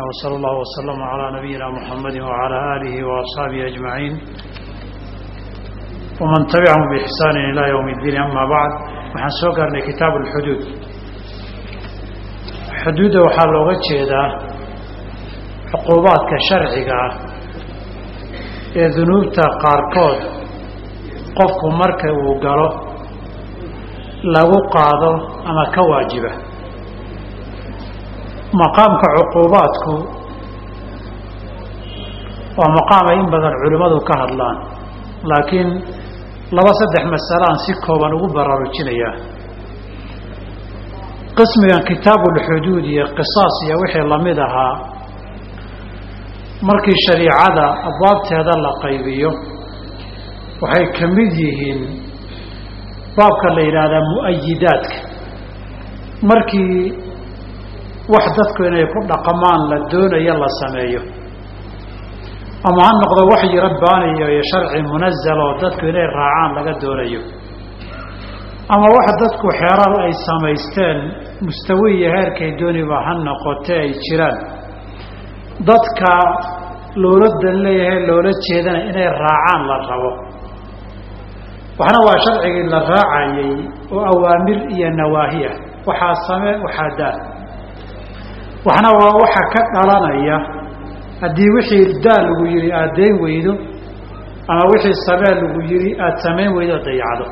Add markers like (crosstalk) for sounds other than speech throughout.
وصلى الله وسلم على نبينا محمد وعلى آله وأصحابه أجمعين ومن تبعهم بإحسان إلى يوم الدين أما بعد waxaan soo gaarnay kitaab ulxuduud xuduudda waxaa looga jeedaa cuquubaadka sharciga ah ee dunuubta qaarkood qofku marka uu galo lagu qaado ama ka waajiba maqaamka cuquubaadku waa maqaamay in badan culimmadu ka hadlaan laakiin laba saddex masalaan si kooban ugu baraarujinayaa qismigan kitaabulxuduud iyo qisaas iyo wixii la mid ahaa markii shariicada abwaabteeda la qaybiyo waxay ka mid yihiin baabka la yidhaahdaa mu'ayidaadka. Markii wax dadku inay ku dhaqamaan la doonayo la sameeyo. Ama ha noqdo waxyi rabbaaniyo iyo sharci munazal oo dadku inay raacaan laga doonayo. Ama wax dadku xeerar ay samaysteen mustawi iyo heerkay dooniba ha noqotee ay jiraan. Dadka loola dan leeyahay loola jeedana inay raacaan la rabo. Waxna waa sharcigii la raacayay oo awaamir iyo nawaahi ah waxaa same waxaa daa waxna waa waxa ka dhalanaya. Haddii wixii daa lagu yihi aada dayn weydo ama wixii samee lagu yihi aada samayn weydo dayacdo.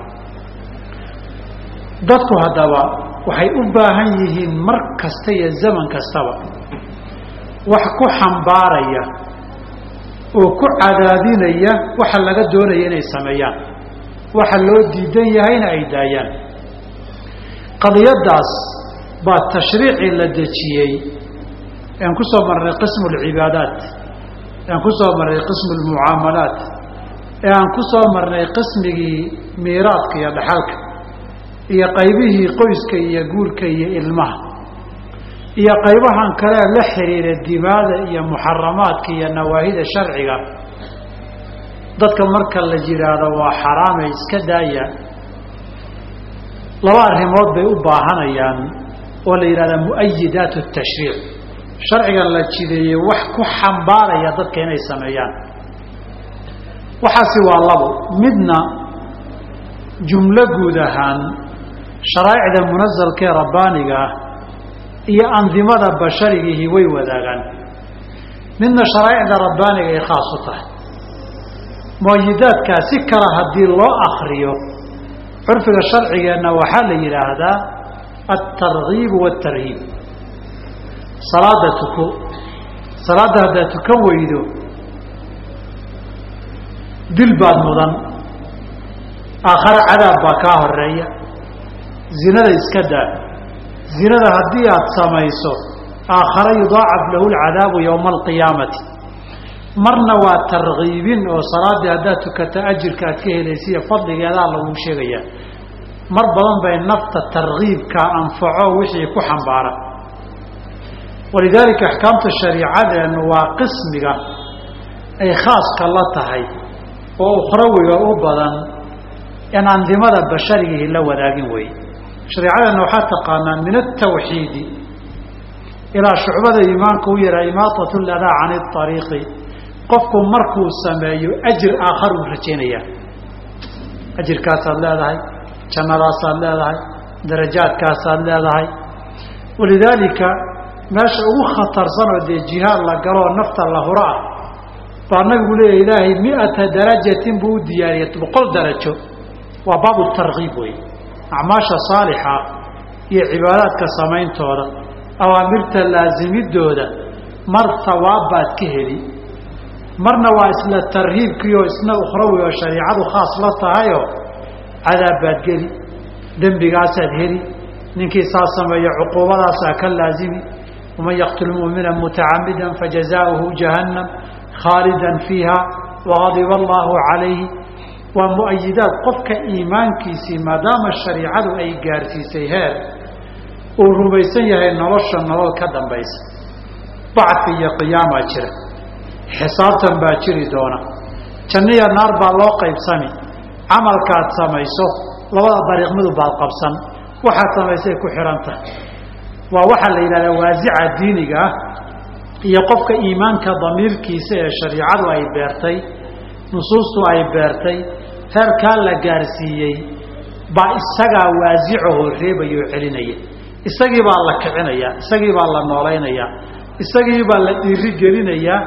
Dadku haddaba waxay u baahan yihiin mar kasta iyo zaman kastaba. Wax ku xambaaraya oo ku cadaadinaya waxa laga doonaya inay sameeyaan. Waxa loo diidan yahayna ay daayaan. Qadiyadaas baa tashriicii la dejiyey. Aan ku soo marnay qismu lcibaadaat aan ku soo marnay qismu lmucaamalaat ee aan ku soo marnay qismigii miiraadka iyo dhaxalka iyo qaybihii qoyska iyo guurka iyo ilmaha iyo qaybahan kale la xiriira dimaada iyo muxaramaadka iyo nawaahida sharciga. Dadka marka la yidhaahdo waa xaraamay iska daayaan laba arrimood bay u baahanayaan oo la yidhahdaa mu'ayidaat tashriic sharcigan la jideeyey wax ku xambaaraya dadka inay sameeyaan. Waxaasi waa labo. Midna jumlo guud ahaan sharaa'icda munasalka ee rabbaaniga ah iyo andimada basharigiihi way wadaagaan. Midna sharaa'icda rabbaaniga ay khaas u tahay. Muayidaadkaa si kale haddii loo akriyo curfiga sharcigeenna waxaa la yidhaahdaa altargiib waatarhiib salaada tuko salaadda haddaad tukan weydo dil baad mudan aakhare cadaab baa kaa horreeya zinada iska daa zinada haddii aad samayso aakhare yudaacaf lahu lcadaabu yowma alqiyaamati marna waa tarkiibin oo salaaddii haddaad tukata ajirka aad ka helaysiiyo fadligeedaa lagu sheegayaa mar badan bay nafta tarkiibka anfaco wixii ku xambaara. Walidaalika axkaamta shariicadeennu waa qismiga ay khaaska la tahay oo ukhrawiga u badan in andimada basharigii la wadaagin weeye shareicadeenna waxaa taqaanaa min altawxiidi ilaa shucbada iimaanka u yahaa imaatat ladaa can ariiqi qofku markuu sameeyo ajir aakhar uu rajaynayaa. Ajirkaasaad leedahay jannadaasaad leedahay darajaadkaasaad leedahay walidaalika meesha ugu khatarsanoo dee jihaad la galoo nafta la huro ah baa nabigu leeyahy ilaahay miata darajatin buu u diyaariyay boqol darajo waa baabu tarkiib wey acmaasha saalixa iyo cibaadaadka samayntooda awaamirta laasimidooda mar ka heli marna waa isla tarhiibkiioo isna ukhrawi oo shariicadu khaas la tahayoo cadaab baad geli dembigaasaad heli ninkii saa sameeya cuquubadaasaa ka laazimi waman yaqtul mu'mina mutacamida fajazaauhu jahannam khaalidan fiiha wagadiba allaahu calayhi. Waa mu'ayidaad qofka iimaankiisii maadaama shariicadu ay gaarsiisay heer uu rumaysan yahay nolosha nolol ka dambaysa. Bacfi iyo qiyaamaa jira xisaabtan baa jiri doona. Janniya naar baa loo qaybsami camalkaad samayso labada dariiq midu baad qabsan waxaad samaysay ku xidhan tahay waa waxaa la yidhahdaa waasica diiniga ah iyo qofka iimaanka damiirkiisa ee shariicadu ay beertay nusuustu ay beertay heerkaa la gaarsiiyey baa isagaa waasicahoo reebaya oo celinaya. Isagii baa la kicinaya isagii baa la noolaynaya isagii baa la dhiiri gelinayaa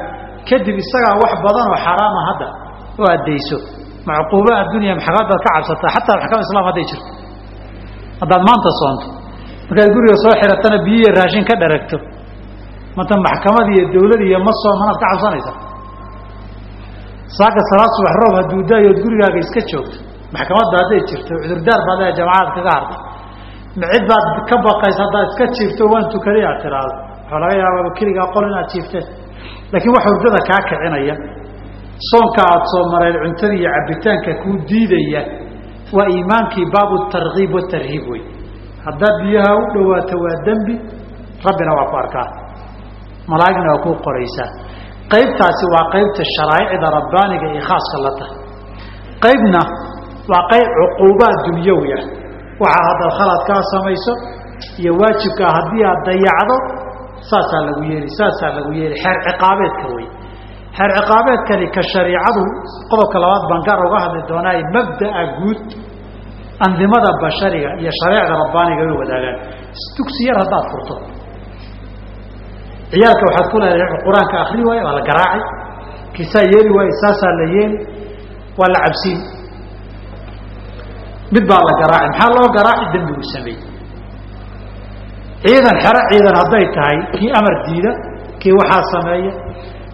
kadib isagaa wax badan oo xaraama hadda oo addayso macquubo addunya maxkamadaad ka cabsataa xataa maxkamad islam hadday jirto. Haddaad maanta soonto. Markaad guriga soo xiratana biyiiyo raashin ka dharagto. Manta maxkamad iyo dawlad iyo ma soomanaad ka cabsanaysa saaka salaad subax roob hadduu daayood gurigaaga iska joogto. Maxkamadda hadday jirto cudurdaar baad leedahay jamacaad kaga hartay ma cid baad ka baqaysa haddaad iska jiifto waan tukaday aad tiraahdo waxaa laga yaabaa keligaa qol inaad jiifteen. Laakiin wax hurdada kaa kicinaya soonka aada soo mareen cuntada iyo cabbitaanka kuu diidaya waa iimaankii baabu tarkiib watarhiib wey haddaad biyaha u dhawaato waa dembi rabbina waa ku arkaa. Malaa'igna waa kuu qoraysaa. Qaybtaasi waa qaybta sharaa'icda rabbaaniga ee khaaska la tahay qaybna waa qayb cuquubaad dunyawi ah waxaa haddaad khaladkaa samayso iyo waajibkaa haddii aad dayacdo saasaa lagu yeeli saasaa lagu yeeli. Xeer ciqaabeedka wey xeer ciqaabeedkani ka shariicadu qodobka labaad baan gaar uga hadli doonaa mabda'a guud andimada bashariga iyo shareecda rabbaaniga way wadaagaan. Dugsi yar haddaad furto. Ciyaalka waxaad ku leedahay qur'aanka akri waaye waa la garaaci kiisaa yeeli waaye saasaa la yeeli waa la cabsiin. Mid baa la garaaci maxaa loo garaaci dembi uu sameeyey. Ciidan xero ciidan hadday tahay kii amar diida kii waxaa sameeya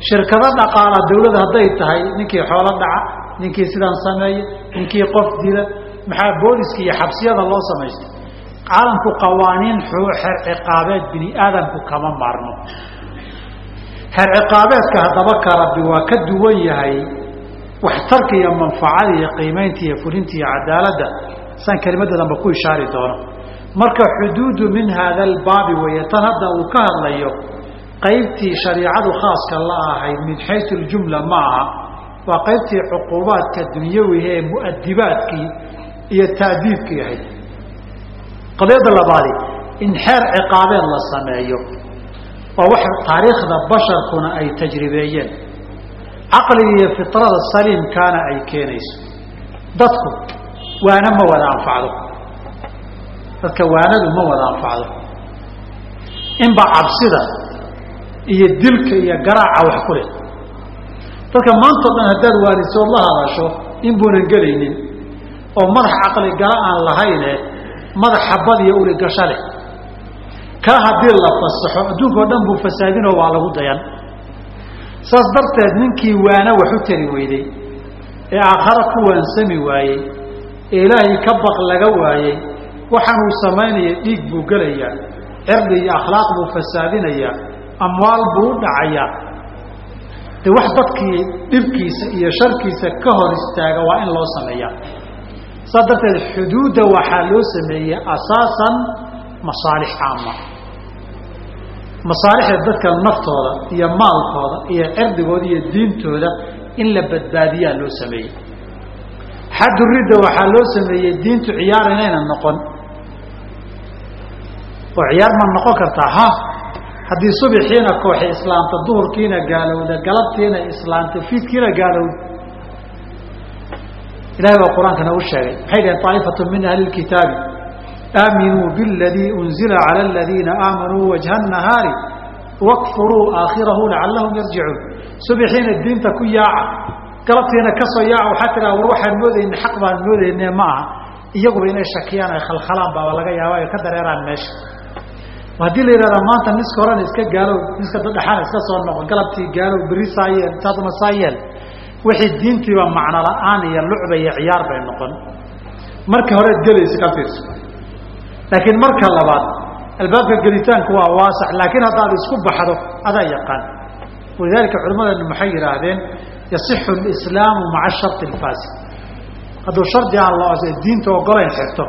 shirkado dhaqaala dawlada hadday tahay ninkii xoolo dhaca ninkii sidaan sameeya ninkii qof dila maxaa booliska iyo xabsiyada loo samaysta caalamku qawaaniin xeer ciqaabeed bini aadamku kama maarmo xeer ciqaabeedka haddaba ka rabbi waa ka duwan yahay waxtarka iyo manfacada iyo qiimaynta iyo fulinta iyo cadaaladda. Saan kelimadda dambe ku ishaari doono. Marka xuduudu min haada albaabi weeye tan hadda uu ka hadlayo qaybtii shariicadu khaaska la ahayd min xaysu ljumla ma aha waa qaybtii cuquubaadka dunyawiga ee mu'adibaadkii iyo taadiibkii ahayd qadiyadda labaadi in xeer ciqaabeed la sameeyo waa wax taariikhda basharkuna ay tajribeeyeen. Caqliga iyo fitrada saliimkaana ay keenayso. Dadku waana ma wada anfacdo. Dadka waanadu ma wada anfacdo. Inba cabsida iyo dilka iyo garaaca wax ku leh. Dadka maantao dhan haddaad waanisood la hadasho in buunan gelaynin oo madax caqli gala aan lahayne madax xabad iyo uli gasho leh. Kaa haddii la fasaxo adduunka o dhan buu fasaadinoo waa lagu dayan. Saas darteed ninkii waana wax u tari weyday ee aakhara ku waansami waayey ee ilaahay ka baq laga waayey waxaan uu samaynaya dhiig buu gelayaa cirdi iyo akhlaaq buu fasaadinayaa amwaal buu u dhacayaa. De wax dadkii dhibkiisa iyo sharkiisa ka hor istaaga waa in loo sameeyaa. Saas darteed xuduudda waxaa loo sameeyey asaasan masaalix caama. Masaalixda dadka naftooda iyo maalkooda iyo cirdigooda iyo diintooda in la badbaadiyaa loo sameeyey. Xaduridda waxaa loo sameeyey diintu ciyaar inayna noqon. Oo ciyaar ma noqon kartaa ha haddii subixiina kooxi islaamta duhurkiina gaalowda galabtiina islaamta fiidkiina gaalowda ilahay baa qur-aanka nagu sheegay maxay dhaheen طaa'ifatu min ahli اlkitaabi aaminuu biاladii unzila calى aladiina aamanuu wajha الnahaari wakfuruu aakhirahu lacalahum yarjicuun subixiina diinta ku yaaca galabtiina kasoo yaaca waxaa tiraa war waxaan moodayna xaq baan moodayne ma aha iyaguba inay shakiyaan ay khalkhalaan baaba laga yaaba ay ka dareeraan meesha haddii la yidhahdaa maanta niska horena iska gaalow niska dadhexaana iska soo noqo galabtii gaalow beri saayeel saaduna saayeel wixii diintiiba macno la'aan iyo lucba iyo ciyaar bay noqon. Marka horead gelaysa ka fiirso laakiin marka labaad albaabka gelitaanku waa waasax laakiin haddaad isku baxdo adaa yaqaan. Walidaalika culimadeenu maxay yidhaahdeen yasixu lislaamu maca shari alfasid hadduu shardi aan loo diinta ogolayn xirto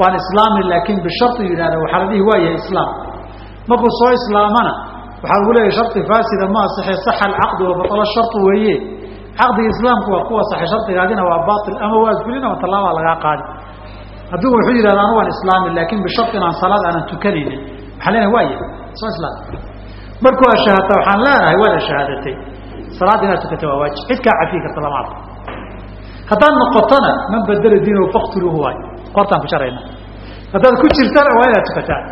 waan islaami laakiin bishari yidhahda waxaa la dhihi waayahay islaam. Markuu soo islaamana? Waxaa lagu leeyahay shari faasida ma asaxe saxa alcaqdu wa batalo shartu weeye. Caqdiga islaamku waa ku asaxay shardigaadina waa bail ama waa fulin ama tallaabaa lagaa qaadi. Hadduu wuxuu yidhahda anu waan islaami laakiin bishari inaan salaad aanan tukanaynin. Waxaa leenahay waaya soo islaam markuu ashahata waxaan leenahay waad ashahaadatay salaadda inaad tukata waa waajib. Cid kaa cafiyi karta lama arko. Haddaad noqotona man badela diinahu faktuluuhu waay qortaan ku jarayna haddaad ku jirtana waa inaad tukataa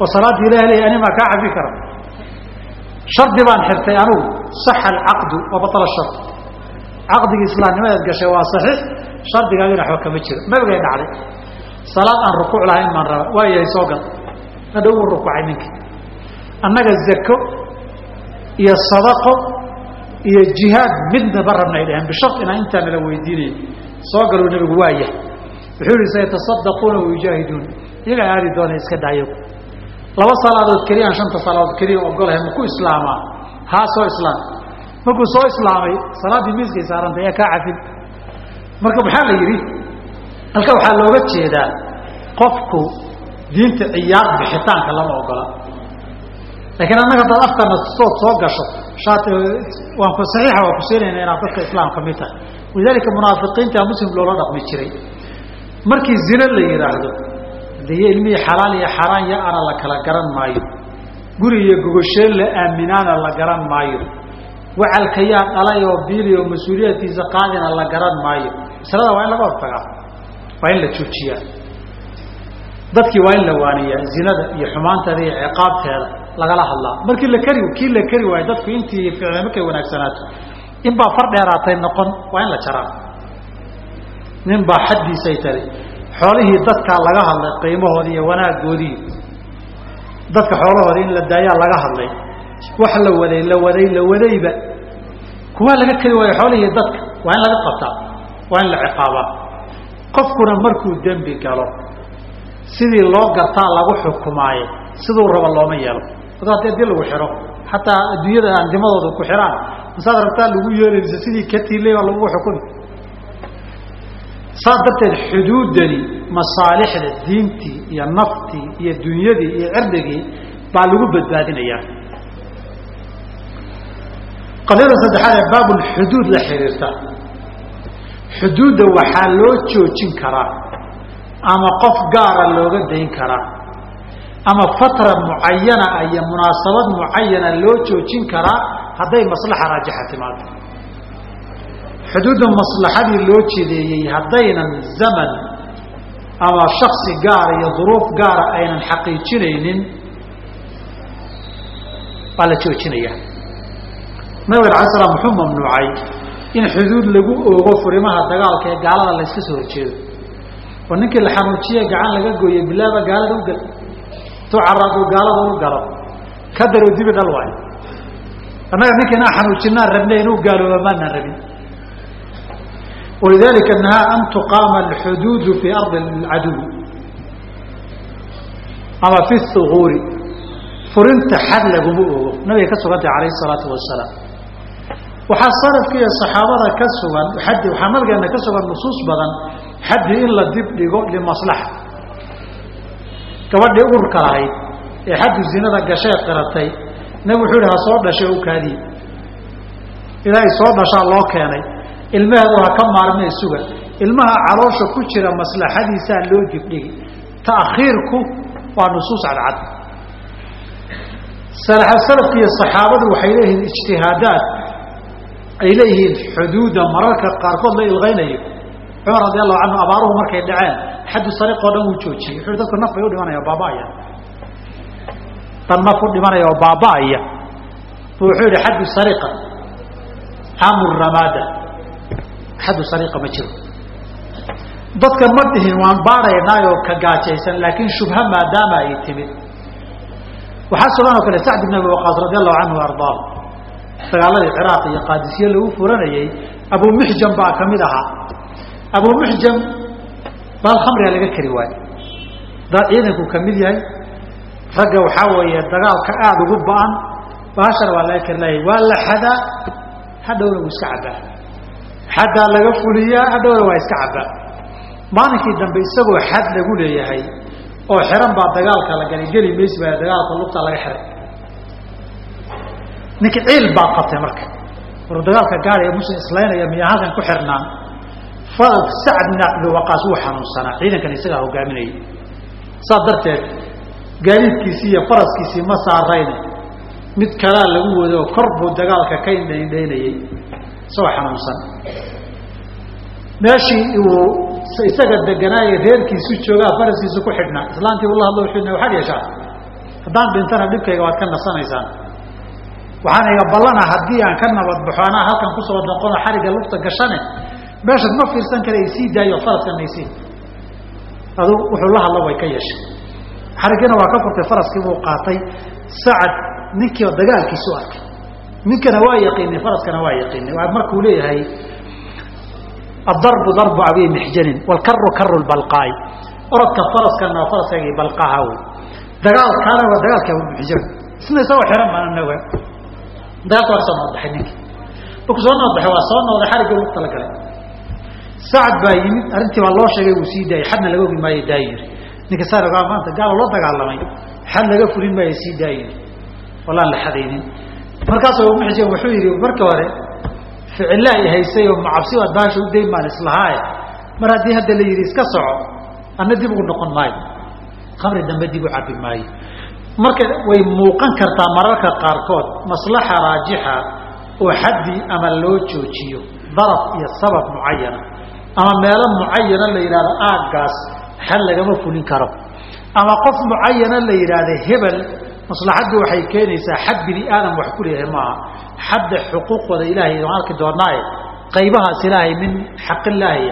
oo salaaddii ilah leeya ani maa kaa cafi kara shardi baan xirtay anugu saxa alcaqdu wa batala shart. Caqdigii islaamnimadaad gashay waa saxiix shardigaagina waxba kama jiro. Mabigay dhacday. Salaad aan rukuuc lahayn baan raba waa yahay soo gal. Hadhow uu rukuucay ninki annaga zako iyo sadaqo iyo jihaad midnaba rabnay dhaheen. Bishart inaan intaa nala weydiinay soo galuu nabigu waa yahay wuxuu yihi sayatasaddaquuna wayujaahiduun iyagaa aadi doona iska daayo. Laba salaadood keliya aan shanta salaadood keliya ogolahay maku islaamaa? Haa soo islaam. Markuu soo islaamay salaaddii miiskay saarantay ee kaa cafin. Marka maxaa la yidhi? Halka waxaa looga jeedaa qofku diinta ciyaar bixitaanka lama ogola laakiin annaga haddaad afkana sood soo gasho waan ku saxiixa waa ku siinayna inaad dadka islaamka mid tahay. Walidaalika munaafiqiinta muslim loola dhaqmi jiray markii zine la yidhaahdo dee ilmihii xalaal iyo xaaraan ya ana la kala garan maayo guri iyo gogosheen la aaminaana la garan maayo wacalka yaa dhalay oo biili oo mas'uuliyadkiisa qaadina la garan maayo masalada waa in laga hortagaa waa in la joojiyaa dadkii waa in la waaniyaa zinada iyo xumaanteeda iyo ciqaabteeda lagala hadlaa. Markii la kari kii la kari waayo dadku intii ficla markay wanaagsanaato in baa far dheeraatay noqon waa in la jaraa nin baa xaddiisay tari xoolihii dadkaa laga hadlay qiimahoodii iyo wanaagoodii dadka xoolahooda in la daayaa laga hadlay. Wax la waday la waday la wadayba. Kuwaa laga keli waayo xoolihii dadka? Waa in laga qabtaa waa in la ciqaabaa qofkuna markuu dembi galo sidii loo gartaa lagu xukumaaye siduu rabo looma yeelo. Ad haddi adii lagu xiro xataa adduunyada andimadooda ku xiraan masaad rabtaa lagu yeelaysa sidii katiiley baa lagu xukumi saas darteed xuduudani masaalixda diintii iyo naftii iyo dunyadii iyo cirdigii baa lagu badbaadinayaa. Qadiyada saddexaad ee baabulxuduud la xiriirta xuduudda waxaa loo joojin karaa ama qof gaara looga dayn karaa ama fatra mucayana iyo munaasabad mucayana loo joojin karaa hadday maslaxa raajixa timaado xuduudda maslaxadii loo jideeyey haddaynan zaman ama shaksi gaara iyo duruuf gaara aynan xaqiijinaynin waa la joojinaya. Nabig ala slam muxuu mamnuucay in xuduud lagu oogo furimaha dagaalka ee gaalada la soo horjeedo. Oo ninkii la xanuujiye gacan laga gooye bilaaba gaalada u gal caraaduu gaalada u galo ka daro dibi dhal waayo. Annaga ninka inaan xanuujinaan rabnay inuu gaalooba maanaan rabin walidalika nahaa an tuqaama alxuduudu fii ardi alcaduwi ama fi thuguuri furinta xad laguma ogo nabiga ka sugantay calayhi salaatu wasalaam waxaa salafka iyo saxaabada ka sugan xaddi waxaa nabigeena ka sugan nusuus badan xaddi in la dib dhigo limaslaxa gabadhii urka lahayd ee xaddu zinada gashee qiratay nabigu wuxuu yihi ha soo dhashay u kaadii ilaahay soo dhashaa loo keenay ilmaheedu ha ka maarmee suga. Ilmaha caloosha ku jira maslaxadiisaa loo dibdhigi. Ta'khiirku waa nusuus cadcad salafki iyo saxaabadu waxay leeyihiin ijtihaadaad. Ay leeyihiin xuduuda mararka qaarkood la ilqaynayo. Cumar radi allahu canhu abaaruhu markay dhaceen xaddu sariq oo dhan wuu joojiyey. Wuxuu dadku naf bay u dhimanaya oo baaba'aya dad naf u dhimanaya oo baaba'aya wuxuu yihi xaddu sariqa caamu ramaada xaddu sariqa ma jiro. Dadka ma dhihin waan baadhaynaayoo ka gaajaysan laakiin shubha maadaama ay timid. Waxaa sugan oo kale sacd ibn abi waqaas radi allahu canhu ardaahu dagaaladii ciraaq iyo qaadisye lagu furanayey abu muxjam baa ka mid ahaa. Abu muxjam baal khamriga laga kari waayo. Daa ciidanku ka mid yahay ragga waxaa weeye dagaalka aada ugu ba'an bahashana waa laga kari laayay waa la xadaa hadhowna wuu iska cabaa xaddaa laga fuliyaa hadhowna waa iska cabaa maalinkii dambe isagoo xad lagu leeyahay oo xiran baa dagaalka la galay geli maysi baa dagaalka lugta laga xiray. Ninki ciil baa qabtay marka. War dagaalka ee muslim islaynaya miyaa halkan ku xirnaan? Farad sacd bin abi waqaas wuu xanuunsanaa ciidankan isagaa hogaaminayay. Saas darteed gaadiidkiisii iyo faraskiisii ma saarayne. Mid kalaa lagu wado kor buu dagaalka ka indhaindhaynayey isagoo xanuunsan. Meeshii uu isaga deganaaye reerkiisu joogaa faraskiisu ku xidhnaa islaantii ula hadlo wuxuu waxaad yeeshaa haddaan dhintana dhibkayga waad ka nasanaysaan. Waxaan iga ballana haddii aan ka nabadbaxo anaa halkan ku soo noqono xarigga lugta gashane meeshaad ma fiirsan kara isii daayo faraska naysii adu wuxuu la hadlo way ka yeeshay. Xariggina waa ka furtay faraskii buu qaatay. Sacad ninkii dagaalkiisu arkay ninkana waa yaqiinay faraskana waa yaqiinay. Markuu leeyahay adarbu darbu abi mixjanin walkaru karu lbalqaa'i orodka faraskana waa faraskaygii balqaha wey dagaalkaana waa dagaalka abu mixjan isna isagoo xiran baan anaga dagaalka waa soo noodbaxay ninkii markuu soo noodbaxay waa soo nooday xariggii lugta la galay. Sacad baa yimid arrintii baa loo sheegay wuu sii daayay xadna laga ogi maayo daayi yiri ninka saa ogaa maanta gaalo la dagaalamay xad laga fulin maayo sii daayi yiri walaan la xadaynin markaasoo ugu xijeen wuxuu yidhi marka hore ficilla ay haysay oo macabsi waad baasha u dayn baan islahaaye. Mar haddii hadda la yidhi iska soco anna dib ugu noqon maayo. Khamri dambe dib u cabi maayo. Marka way muuqan kartaa mararka qaarkood maslaxa raajixa oo xaddi ama loo joojiyo daraf iyo sabab mucayana ama meelo mucayana la yidhahdo aaggaas xad lagama fulin karo ama qof mucayana la yidhaahda hebel maslaxaddu waxay keenaysaa xad bini aadam wax ku leeyahay maaha. Xadda xuquuqooda ilaahay aan arki doonaaye qaybahaas ilaahay min xaqillaahi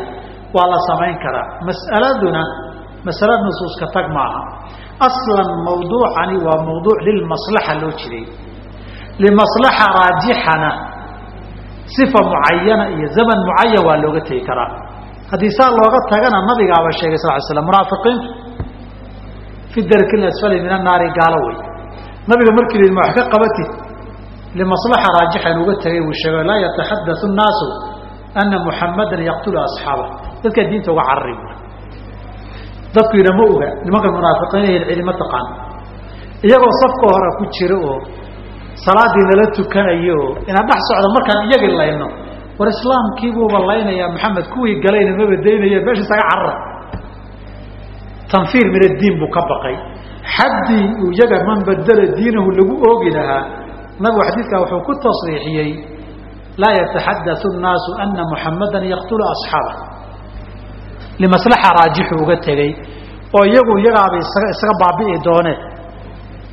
waa la samayn karaa. Mas'aladuna masala nusuuska tag maaha. Aslan mawduucani waa mawduuc lilmaslaxa loo jiray. Limaslaxa raajixana sifa mucayana iyo zaman mucayan waa looga tegi karaa. Haddii saa looga tagana nabigaaba sheegay sal ly slam munaafiqiintu fi darki asfali min annaari gaalo wey nabiga markii la ma wax ka qabatid limaslaxa raajixa uga tegay uu sheego laa yataxadau nnaasu ana muxamadan yaqtulu asxaaba. Dadkaa diinta uga carari bu dadkuina ma oga nimanka munaafiqiin ahin cilimo taqaan. Iyagoo safka hore ku jira oo salaadii nala tukanayo oo inaan dhex socdo markaan iyagii layno war islaamkiibuuba laynayaa maxamed kuwii galayna maba daynaya meesha isaga carara tanfiir min addiin buu ka baqay xaddii iyaga man badela diinahu lagu oogi lahaa nabigu xadiidkaa wuxuu ku tasriixiyey laa yataxadau nnaasu ana muxamadan yaqtulu asxaaba. Limaslaxa raajixu uga tegey oo iyagu iyagaaba isaga baabi'i dooneen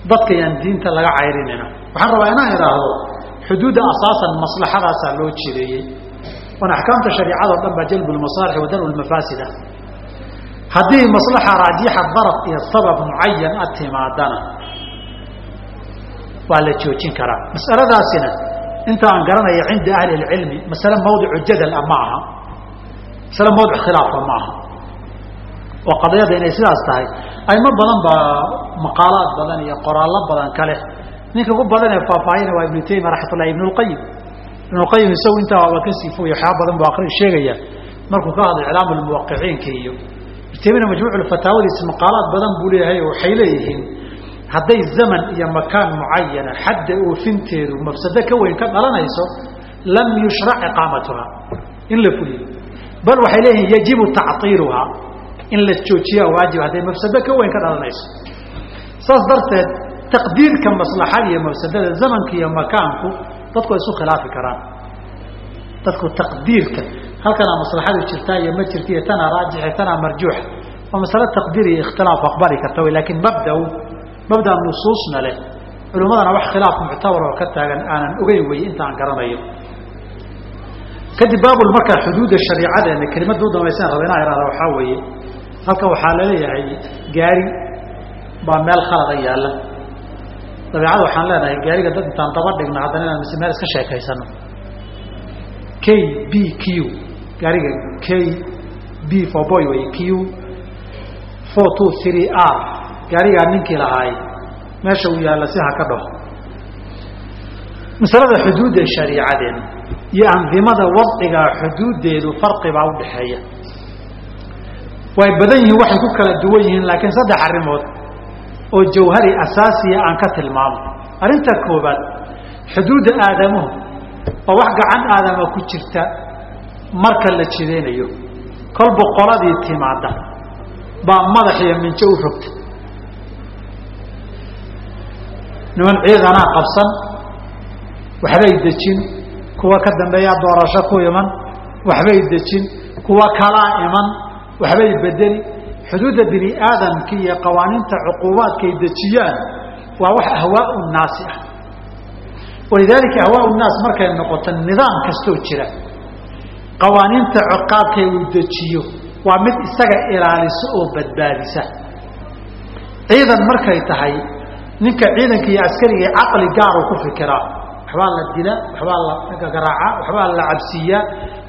dadka yaan diinta laga cayrinina waxaan rabaa inaan idhaahdo xuduudda asaasan maslaxadaasaa loo jireeyey waana axkaamta shariicado dhan baa jalbu lmasaalixi wa daru lmafaasida haddii maslaxa raajixa daraf iyo sabab mucayan a timaadana waa la joojin karaa mas'aladaasina inta aan garanaya cinda ahli اlcilmi masale mawdicu jadal ah ma aha masale mawdic khilaafa ma aha oo qadiyada inay sidaas tahay aymo badan baa maqaalaad badan iyo qoraallo badan kale ninka ugu badan ee faahfaahina waa ibnu taymiya raxmatullahi ibn اlqayim ibn اlqayim isagu intaa waaba ka siifoy waxyaaba badan bu akri sheegaya markuu ka hadlay iclaam lmuwaqiciinka iyo ibnu majmuuc fataawadiisa maqaalaad badan buu leeyahay oo waxay leeyihiin hadday zaman iyo makaan mucayana xadda oofinteedu mafsado ka weyn ka dhalanayso lam yushrac iqaamatuha in la fuliyo. Bal waxay leeyihiin yajibu tactiiluhaa in la joojiyaa waajib hadday mafsado ka weyn ka dhalanayso. Saas darteed taqdiirka maslaxada iyo mafsadada zamanka iyo makaanku dadku ay isu khilaafi karaan. Dadku taqdiirka halkanaa maslaxadu jirtaa iyo ma jirta iyo tanaa raajixa tanaa marjuuxa waa masale taqdiir iyo ikhtilaaf aqbali karta wy laakiin mabda mabda nusuusna leh culimmadana wax khilaaf muctabar oo ka taagan aanan ogeyn wey inta aan garanayo. Kadib baabul markaa xuduudda shariicadeena kelimada u dambaysan raba inaan ihahda waxaa weeye halkan waxaa la leeyahay gaari baa meel khalada yaalla. Dabeecada waxaan leenahay gaariga dad intaan daba dhigno haddana inaan meel iska sheekaysano k b q gaariga k b for boy wey q four two three r. Gaarigaa ninkii lahaay meesha uu yaalla si ha ka dhaho. Masalada xuduudda shariicadeena iyo andimada wadcigaa xuduuddeedu farqi baa udhaxeeya way badan yihiin waxay ku kala duwan yihiin laakiin saddex arrimood oo jawhari asaasiya aan ka tilmaamo. Arrinta koobaad xuduudda aadamuhu waa wax gacan aadama ku jirta marka la jidaynayo kol boqoladii timaada baa madax iyo minjo u rogta niman ciidanaa qabsan waxbay dejin kuwa ka dambeeyaa doorasho ku iman waxbay dejin kuwa kalaa iman waxbay bedeli. Xuduudda bini aadamka iyo qawaaniinta cuquubaadkay dejiyaan waa wax ahwaau naasi ah. Walidaalika ahwaau naas markay noqoto nidaam kastoo jira qawaaniinta ciqaabkay uu dejiyo waa mid isaga ilaaliso oo badbaadisa. Ciidan markay tahay ninka ciidanka iyo askariga caqli gaaru ku fikiraa waxbaa la dila waxbaa la garaaca waxbaa la cabsiiyaa.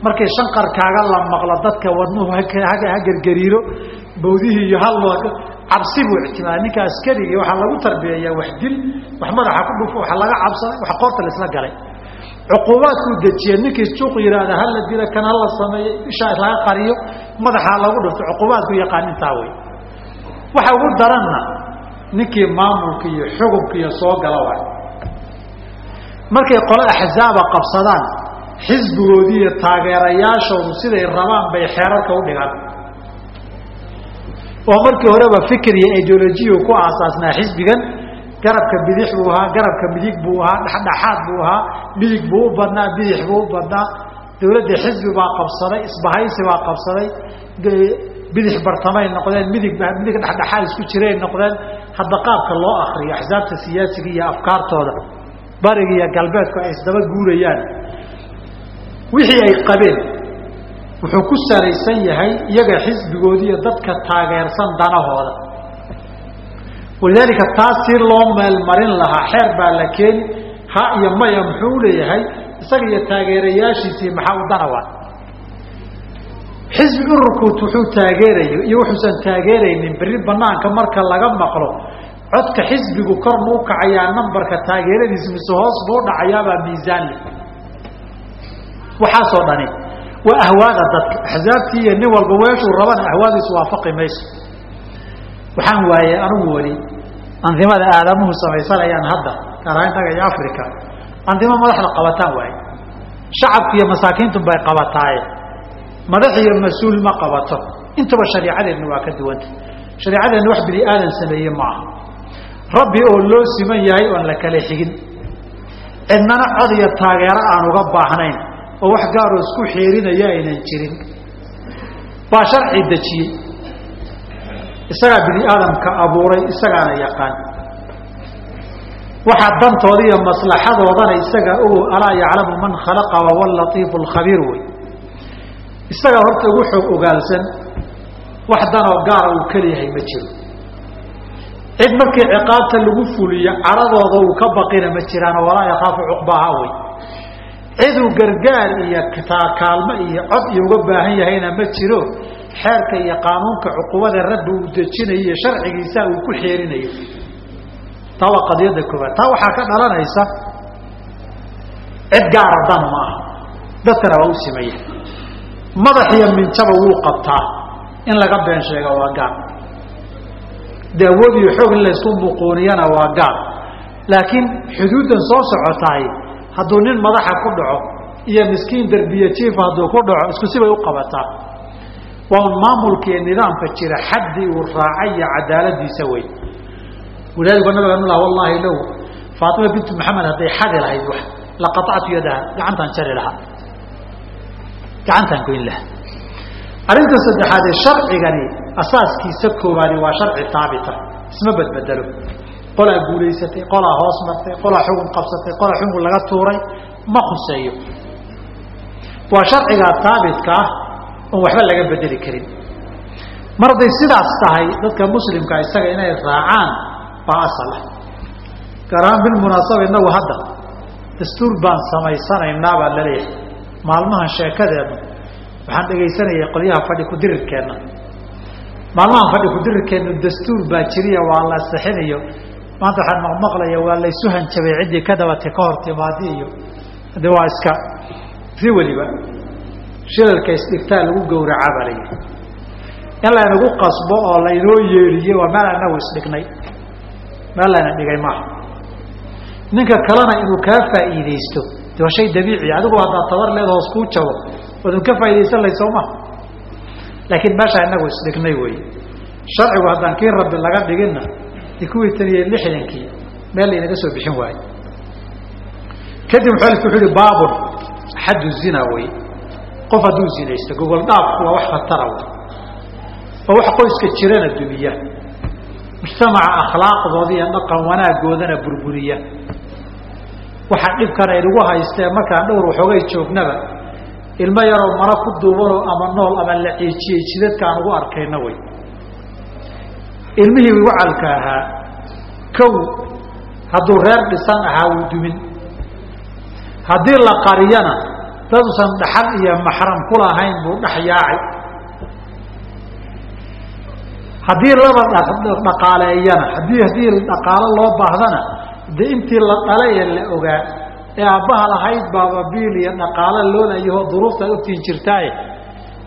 Markay shanqarkaaga la maqlo dadka wadnuhu ha gergariiro bawdihii iyo hal cabsi buu ictimaada ninka askarigi waxaa lagu tarbiyeeyaa wax dil wax madaxa ku dhufo waxa laga cabsaday wax qoorta la isla galay cuquubaadkuu dejiye ninkii suuq yidhaahda hala dila kan hala sameeyo ishaa laga qariyo madaxaa lagu dhufto cuquubaadku yaqaanintaa wey waxa ugu daranna ninkii maamulka iyo xukunka iyo soo gala waay. Markay qole axzaaba qabsadaan xisbigoodii iyo taageerayaashoodu siday rabaan bay xeerarka u dhigaan. Oo markii horeba fikir iyo ideolojiyu ku aasaasnaa xisbigan garabka bidix buu ahaa garabka midig buu ahaa dhexdhexaad buu ahaa midig buu u badnaa bidix buu u badnaa. Dawladda xisbi baa qabsaday isbahaysi baa qabsaday. Bidix bartamay noqdeen midig midig dhexdhexaad isku jiray noqdeen. Hadda qaabka loo akriyo axsaabta siyaasiga iyo afkaartooda bariga iyo galbeedku ay isdaba guurayaan. Wixii ay qabeen wuxuu ku salaysan yahay iyaga xisbigoodi iyo dadka taageersan danahooda walidaalika taas si loo meelmarin lahaa. Xeer baa la keeni ha iyo maya muxuu leeyahay? Isaga iyo taageerayaashiisii maxaa u danawa? Xisbi ururkuut wuxuu taageerayo iyo wuxuusan taageeraynin. Berri banaanka marka laga maqlo codka xisbigu korma u kacayaa nambarka taageeradiisa mise hoos buu dhacayaabaa miisaan leh. Waxaasoo dhani waa ahwaada dadka. Axsaabtii iyo nin walba weeshuu rabana ahwaadiisu waafaqi mayso waxaan waayey anigu weli andimada aadamuhu samaysanayaan hadda gaar ahaan iyo africa andimo madaxda qabataan waaye shacabku iyo masaakiintu bay qabataaye madax iyo mas'uul ma qabato. Intaba shariicadeenna waa ka duwanta shariicadeenna wax bini aadan sameeye ma aha. Rabbi oo loo siman yahay oon la kala xigin. Cidnana cod iyo taageero aan uga baahnayn oo wax gaaroo isku xeerinaya aynan jirin. Baa sharci dejiyey isagaa bini aadamka abuuray isagaana yaqaan. Waxaa dantooda iyo maslaxadoodana isagaa ogo alaa yaclamu man khalaqa wahuwa latiifu lkhabiir wey. Isagaa horta ugu xoog ogaalsan wax danoo gaara uu keliyahay ma jiro. Cid markii ciqaabta lagu fuliyo caradooda uu ka baqina ma jiraano walaa yakhaafu cuqbaaha wey. Ciduu gargaar iyo kaalmo iyo cod iyo uga baahan yahayna ma jiro xeerka iyo qaanuunka cuqubada rabbi uu dejinayo iyo sharcigiisa uu ku xeerinayo. Taa waa qadiyadda koobaad taa waxaa ka dhalanaysa cid gaara dan ma aha. Dadkana waa u simaya madax iyo minjaba wuu qabtaa. In laga been sheega waa gaar. De awood iyo xoog in laysku muquuniyana waa gaar. Laakiin xuduuddan soo socotahay hadduu nin madaxa ku dhaco iyo miskiin derbiye jiifa hadduu ku dhaco isku u qabataa waa un maamulka iyo nidaamka jira xaddi uu raacay iyo cadaaladiisa wey walidaalika nabiga nulah wallahi low faatima bintu maxamed hadday xadi lahayd wax laqaactu yadaha gacantaan jari lahaa. Gacantaan goyn lahaa. Arrinta saddexaadee sharcigani asaaskiisa koowaadi waa sharci haabita isma badbedelo qolaa guulaysatay qolaa hoos martay qolaa xugun qabsatay qolaa xugun laga tuuray ma khuseeyo. Waa sharcigaa haabitka ah oon waxba laga bedeli karin. Mar hadday sidaas tahay dadka muslimka isaga inay raacaan baa asal ah. Gaar ahaan bilmunaasaba innagu hadda dastuur baan samaysanaynaa baa la leeyahay maalmahan sheekadeedna waxaan dhegaysanayay qolyaha fadhi kudirirkeenna maalmahan fadhi kudirirkeennu dastuur baa jiriya waa la sixinayo maanta waxaan maqmaqlaya waa laysu hanjabay ciddii ka dabatay ka hor timaadi iyo de waa iska si weliba shilalka isdhigtaa lagu gawraca baa layihi in laynagu qasbo oo laynoo yeedhiye waa meel anagu isdhignay. Meel layna dhigay maaha. Ninka kalena inuu kaa faa'iidaysto de waa shay dabiici adigu haddaad tabar leed hoos kuu jabo waadun ka faa'idaysan lahay soo laakiin meeshaa inagu isdhignay wey sharcigu haddaan kii rabbi laga dhiginna de kuwii iyo lixdankii meel laynaga soo bixin waayo kadib muxalifku wuxuu ihi baabun xaddu zina wey qof hadduu zinaysto gogol dhaafku waa wax khatara waa wax qoyska jirana dumiya. Mujtamaca akhlaaqdooda iyo dhaqan wanaagoodana burburiya. Waxaa dhibkan aynagu haystee markaan dhowr waxoogay joognaba ilmo yaroo mara ku duubanoo ama nool ama la ciijiyey jidadka aan ugu arkayna wey ilmihii wacalka ahaa kow hadduu reer dhisan ahaa wuu dumin. Haddii la qariyana daduusan dhaxal iyo maxram ku lahayn buu dhex yaacay. Haddii laba dhaqaaleeyana haddii haddii dhaqaalo loo baahdana de intii la dhalay ee la ogaa ee aabbaha lahayd baaba biil iyo dhaqaalo loonayaho duruufta ad ogtiin jirtaaye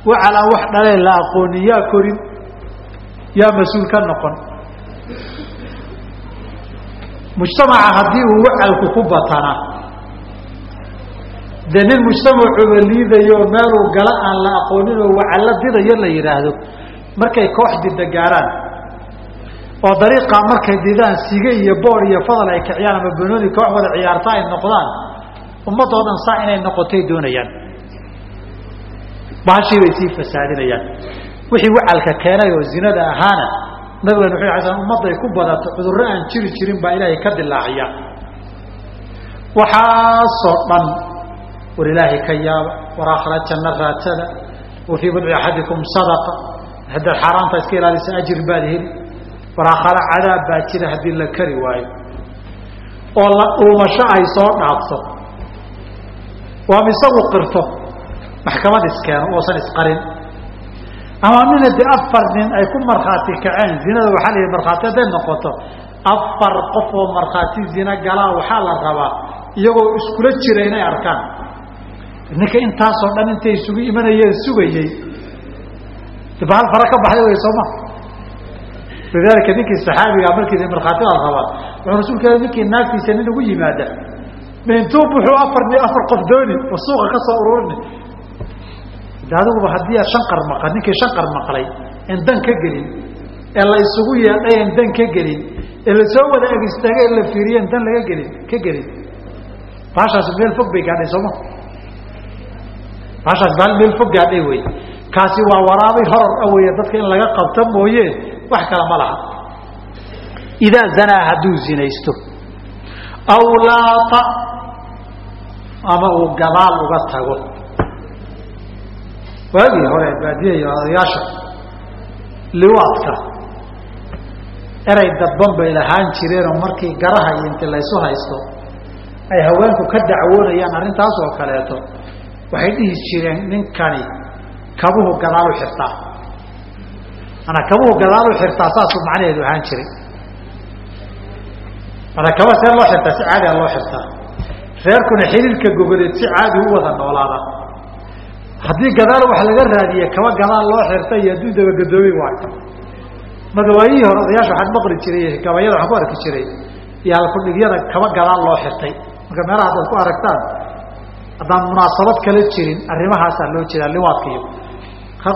wax dhalee la aqooni yaa korin yaa mas'uul ka noqon. Mujtamaca haddii uu wacalku ku batana dee nin mujtamacuba liidayo meeluu gala aan la aqoonin oo wacallo didayo la yidhaahdo markay koox dida gaaraan. Oo dariiqaa markay didaan sige iyo boor iyo fadal ay kiciyaan ama banooni koox wada ciyaarta ay noqdaan ummadoo saa inay noqotay doonayaan. Bahashii bay sii fasaadinayaan. Wixii wacalka keenay oo zinada ahaana nabigan wuxu ala sl ummadday ku badato cudurro aan jiri jirin baa ilaahay ka dilaaciya waxaasoo dhan war ilaahay ka yaaba war aakhira janno raadsada wa fii budci axadikum sadaqa. Haddaad xaaraanta iska ilaalisa ajir baad heli. War aakhara cadaab baa jira haddii la kari waayo. Oo la dhuumasho ay soo dhaafto oo ama isagu qirto? Maxkamad iskeeno oosan isqarin. Ama mina de afar nin ay ku markhaati kaceen zinada waxaa la yihi markhaati hadday noqoto afar qof oo markhaati zina galaa waxaa la rabaa iyagoo iskula jira inay arkaan ninka intaasoo dhan intay isugu imanayeen sugayey. Bahal fara ka baxday wey sooma lidaalika ninkii saxaabigaa markiisa markhaati la rabaa wuxuu rasuulka ninkii naagtiisa nin ugu yimaada. Mintuu buxuu afar afar qof dooni oo suuqa ka soo ururini de haddii aad shan qar ninkii shan maqlay en dan ka gelin ee la isugu yeedhay en dan ka gelin ee la soo wada ag istaagay ee la fiiriye en dan laga gelin ka gelin. Baashaas meel fog bay gaadhay sooma baashaas baal meel fog gaadhay wey kaasi waa waraabay horor a weeye dadka in laga qabto mooye wax kale ma laha. Idaa zanaa hadduu zinaysto aw laata ama uu gadaal uga tago. Waagii hore baadiya iyo odayaasha liwaadka. Erey dadban bay lahaan jireenoo markii garaha iyo inti laysu haysto ay haweenku ka dacwoonayaan arrintaas oo kaleeto waxay dhihi jireen ninkani kabuhu gadaalu xirtaa. Manaa kabuhu gadaalu xirtaa saasuu macnaheedu ahaan jiray. Manaa kaba see loo xirtaa si caadiga loo xirtaa. Reerkuna xiriirka gogoleed si caadi u wada noolaada. Haddii gadaal wax laga raadiye kaba gadaal loo xirta iyo hadduu dabagadoobi waayo. Marka waayihii hore odayaasha waxaan maqli jiray gabayada waxaan ku arki jiray iyo halkudhigyada kaba gadaal loo xirtay. Marka meelaha haddaad ku aragtaan haddaan munaasabad kala jirin arrimahaasaa loo jeedaa liwaadka iyo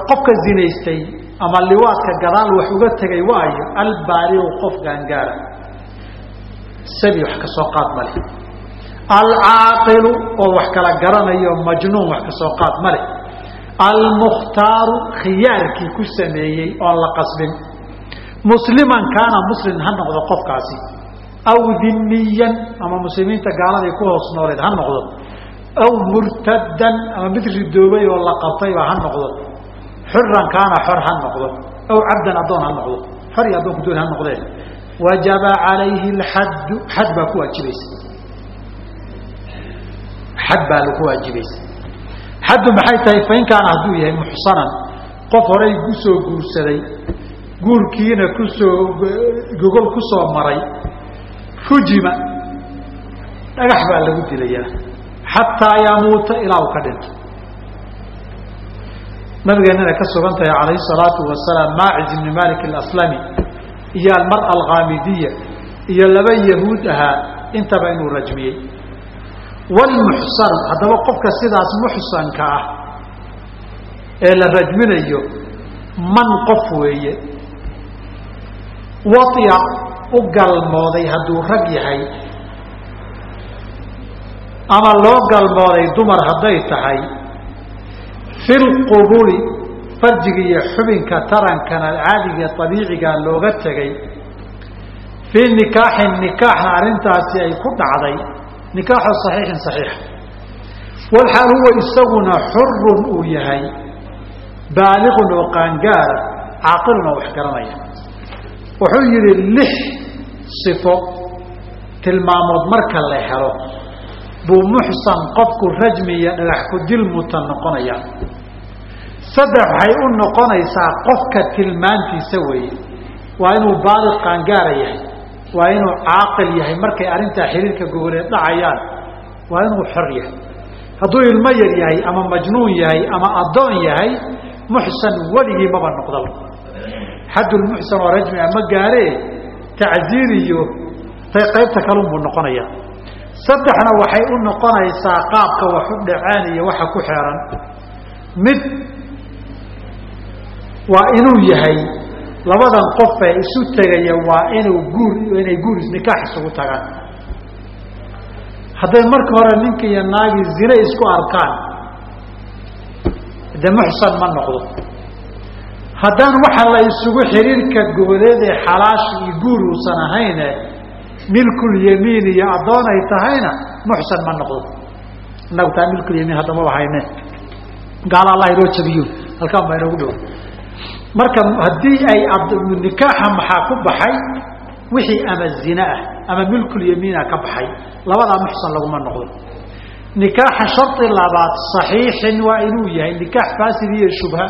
qofka zinaystay ama liwaadka gadaal wax uga tegay waayo albaaligu qof gaangaara. Sabi wax ka soo qaad male alcaaqilu oo wax kala garanayo majnuun wax ka soo qaad male almukhtaaru khiyaarkii ku sameeyey oon la qasbin. Musliman kaana muslim ha noqdo qofkaasi. Aw dimiyan ama muslimiinta gaaladay ku hoos nooleed ha noqdo aw murtadan ama mid ridoobay oo la qabtayba ha noqdo xuran kaana xor ha noqdo aw cabdan addoon ha noqdo xor iyo addoonku doon ha noqdee wajaba calayhi alxaddu xad baa ku waajibaysa xad baa laku waajibaysa xaddu maxay tahay fain kaana hadduu yahay muxsanan qof horay ku soo guursaday guurkiina ku soo gogol ku soo maray rujima dhagax baa lagu dilayaa xataa yamuuta ilaa uu ka dhinto nabigeennana ka sugan tahay calayhi salaatu wasalaam maaciz ibni malik alaslami iyo almara alkhaamidiya iyo laba yahuud ahaa intaba inuu rajmiyey wlmuxsan haddaba qofka sidaas muxsanka ah ee la rajminayo man qof weeye waطya u galmooday hadduu rag yahay ama loo galmooday dumar hadday tahay fi lqubuli farjiga iyo xubinka tarankana caadiga abiicigaa looga tegay fii nikaaxin nikaaxna arrintaasi ay ku dhacday. Nikaaxu saxiixin saxiixa walxaal huwa isaguna xurun uu yahay baaliqun oo qaangaara caaqilun oo wax garanaya. Wuxuu yidhi lix sifo tilmaamood marka la helo buu muxsan qofku rajmi iyo dhagax ku dil noqonaya saddex waxay u noqonaysaa qofka tilmaantiisa weeye. Waa inuu baaliq qaangaara yahay waa inuu caaqil yahay markay arrintaa xiriirka gogoleed dhacayaan waa inuu xor yahay. Hadduu ilmo yar yahay ama majnuun yahay ama addoon yahay muxsan weligii maba noqdaba xaddulmuxsan oo rajmi ama gaaree tacziir iyo qaybta kalunbuu noqonaya saddexna waxay u noqonaysaa qaabka wax u dhaceen iyo waxa ku xeeran. Mid waa inuu yahay labadan qof ee isu tegaya waa inuu guur inay guur nikaax isugu tagaan. Hadday marka hore ninka iyo naagii zine isku arkaan de muxsan ma noqdo. Haddaan waxa la isugu xiriirka goboleed ee xalaash iyo guur uusan ahayne milkulyamiin iyo addoon ay tahayna muxsan ma noqdo. Inagu taa milkulyamiin hadda maba hayne gaala allah inoo jabiyo halkaan baa inoogu dhow. Marka haddii ay nikaaxa maxaa ku baxay? Wixii ama zine ah ama milkulyamiina ka baxay labadaa muxsan laguma noqdo. Nikaaxa shardi labaad saxiixin waa inuu yahay. Nikaax faasid iyo shubha.